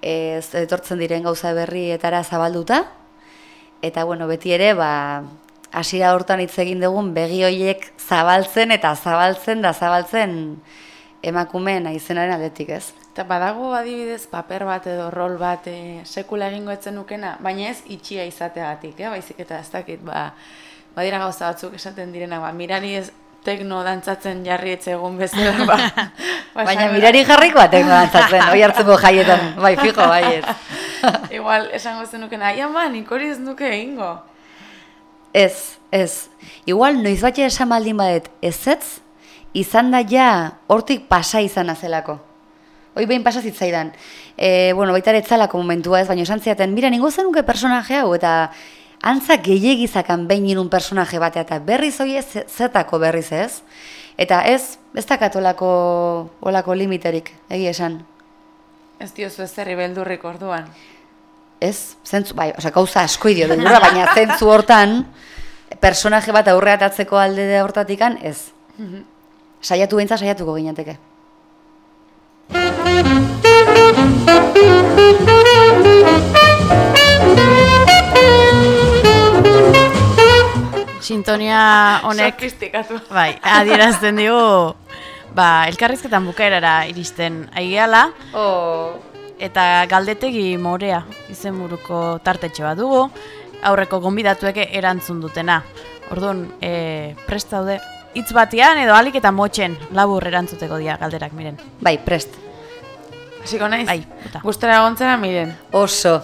ez etortzen diren gauza berrietara zabalduta, eta bueno, beti ere, ba, hasiera hortan hitz egin dugun begi hoiek zabaltzen eta zabaltzen da zabaltzen emakume naizenaren aldetik, ez? Eta badago adibidez paper bat edo rol bat e, sekula egingo etzen nukena, baina ez itxia izateagatik, eh? baizik eta ez dakit, ba, badira gauza batzuk esaten direna, ba, mirari ez tekno dantzatzen jarri etxe egun bezala, ba. ba Baina mirari jarriko batek dantzatzen, oi hartzeko jaietan, bai, fijo, bai, ez. Igual, esango zen nukena, ia ma, nik hori ez nuke egingo. Ez, ez. Igual noiz bat esan baldin badet ezetz, izan da ja hortik pasa izan azelako. Hoi behin pasa zitzaidan. E, bueno, baita ere etzalako momentua ez, baina esan ziaten, mira, ningo zenuke personaje hau, eta antza gehiagizakan behin inun personaje batea, eta berriz hoi ez zetako berriz ez. Eta ez, ez dakatolako olako limiterik, egia esan. Ez diozu ez zerri beldurrik orduan. Ez, zentzu, bai, osea, gauza asko idio denbora, baina zentzu hortan, personaje bat aurreatatzeko alde de hortatikan, ez. Saiatu beintza saiatuko ginateke. Sintonia honek bai, adierazten digu ba, elkarrizketan bukaerara iristen aigeala Oh. eta galdetegi morea izenburuko tartetxe bat dugu aurreko gonbidatuek erantzun dutena. Orduan, e, prest daude hitz batean edo alik eta motxen labur erantzuteko dira galderak miren. Bai, prest. Hasiko naiz? Bai, bota. Gustara gontzera miren. Oso,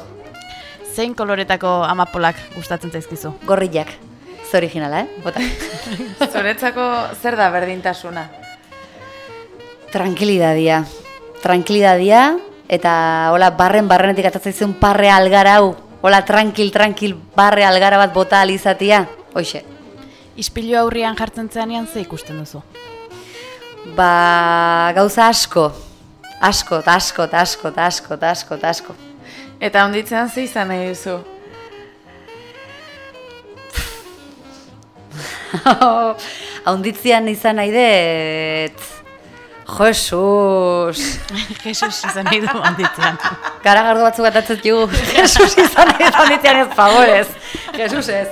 Zein koloretako amapolak gustatzen zaizkizu? gorriak. Ez originala, eh? Bota. Zuretzako zer da berdintasuna? Tranquilidadia. Tranquilidadia, eta hola barren barrenetik atatzen parre algara hau. Hola tranquil, tranquil, barre algara bat bota alizatia. Hoxe. Ispilu aurrian jartzen zeanean ze ikusten duzu? Ba, gauza asko. Asko, ta asko, ta asko, ta asko, asko, asko. Eta onditzean ze izan nahi duzu? Haunditzian izan nahi dut... Jesus! Jesus izan nahi du handitzen. Garagardo batzuk atatzen dugu. Jesus izan nahi dut haunditzian ez, favorez. Jesus ez.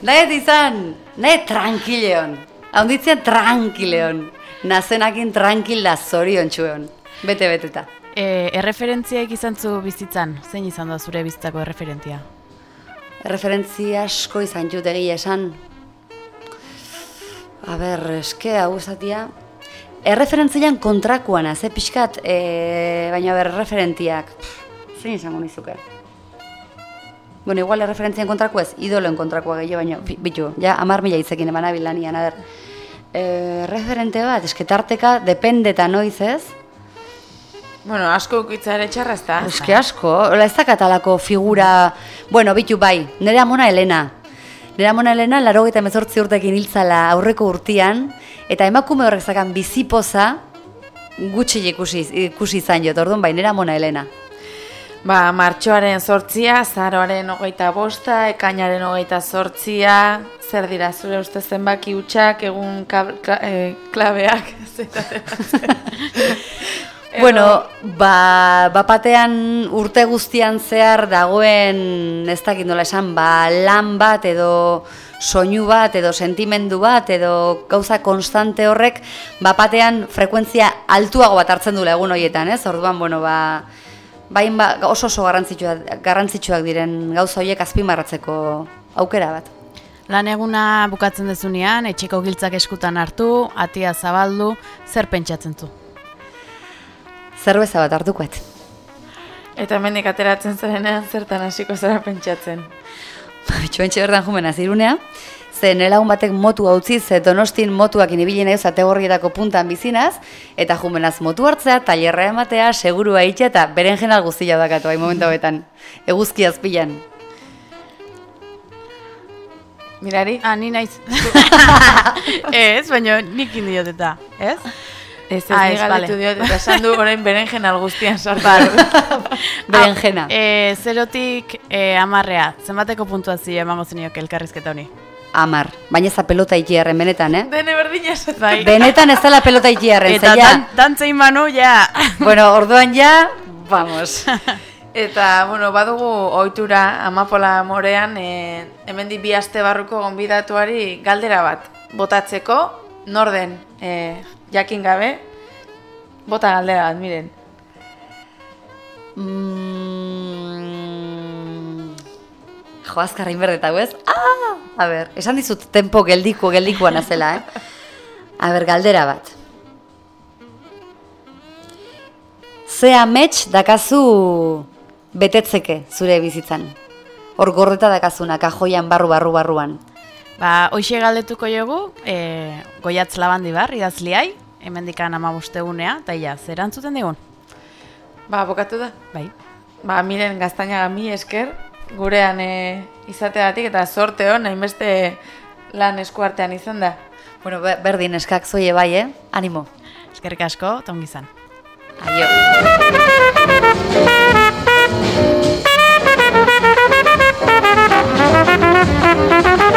Nahi ez izan, nahi tranquileon. Haunditzian tranquileon. Nazenakin tranquil da zorion txueon. Bete beteta. E, erreferentziaik izan zu bizitzan, zein izan da zure bizitzako erreferentzia? Referentzia asko izan jut egia esan. A ber, eske hau esatia. Erreferentzian kontrakoan, ze pixkat, e, baina ber, referentiak. Pff, Zein izango nizuke? Bueno, igual erreferentzien kontrako ez, idoloen kontrakoa gehiago, baina, bitu, ja, amar mila hitzekin eman abil lanian, a ber. E, referente bat, eske tarteka, dependeta noiz ez, Bueno, asko ukitza ere txarra ez da. Eske asko, hola ez dakatalako figura, bueno, bitu bai, nire amona Elena. Nire amona Elena, laro eta mezortzi urtekin hiltzala aurreko urtian, eta emakume horrek zakan bizipoza gutxi ikusi, ikusi izan jot, orduan bai, nire amona Elena. Ba, martxoaren sortzia, zaroaren hogeita bosta, ekainaren hogeita sortzia, zer dira, zure uste zenbaki hutsak, egun kab, kla, eh, klabeak, Bueno, ba, bapatean urte guztian zehar dagoen, ez dakit nola esan, ba, lan bat edo soinu bat edo sentimendu bat edo gauza konstante horrek bapatean frekuentzia altuago bat hartzen duela egun horietan, ez? Orduan, bueno, ba, bain ba, oso oso garrantzitsuak, garrantzitsuak diren gauza horiek azpimarratzeko aukera bat. Lan eguna bukatzen dezunean, etxeko giltzak eskutan hartu, atia zabaldu, zer pentsatzen zu? Zerbeza bat hartukoet. Eta hemendik ateratzen zarenean zertan hasiko zara pentsatzen. Bitxoentxe bertan jumen azirunea, ze nire lagun batek motu utzi ze donostin motuak inibili nahi zategorrietako puntan bizinaz, eta jumenaz motu hartzea, tailerra ematea, segurua itxe eta beren jenal guztia dakatu bai momentu hauetan. Eguzki azpilan. Mirari? Ah, ni naiz. ez, baina nik indiot eta, ez? Ez ez Ah, ez, vale. diot, eta esan du orain beren jenal guztian sartu. Beren jena. E, zerotik e, amarrea, zenbateko puntuazio emango zenioke elkarrizketa honi? Amar. Baina ez da pelota itxiarren benetan, eh? Dene berdina ez Bai. Benetan ez dela pelota itxiarren, Eta zeia. dan, dantzein manu, ja. Bueno, orduan ja, vamos. Eta, bueno, badugu ohitura amapola morean, e, hemendik bi aste barruko gonbidatuari galdera bat botatzeko, norden e, jakin gabe, Bota galdera bat, miren. Mm, jo, azkarrein berdeta, ez? Ah! A ber, esan dizut tempo geldiko geldikoa nazela, eh? A ber, galdera bat. Ze amets dakazu betetzeke zure bizitzan? Hor gorreta dakazuna, kajoian barru barru barruan. Ba, hoxe galdetuko jogu, e, goiatz labandi bar, idazliai, hemendikan ama bostegunea, eta ia, zer antzuten digun? Ba, bokatu da. Bai. Ba, miren gaztainaga mi esker, gurean e, izateagatik eta sorte hon, hainbeste lan eskuartean izan da. Bueno, berdin eskak zoie bai, eh? Animo. Eskerrik asko, tongi zan. Aio. Thank.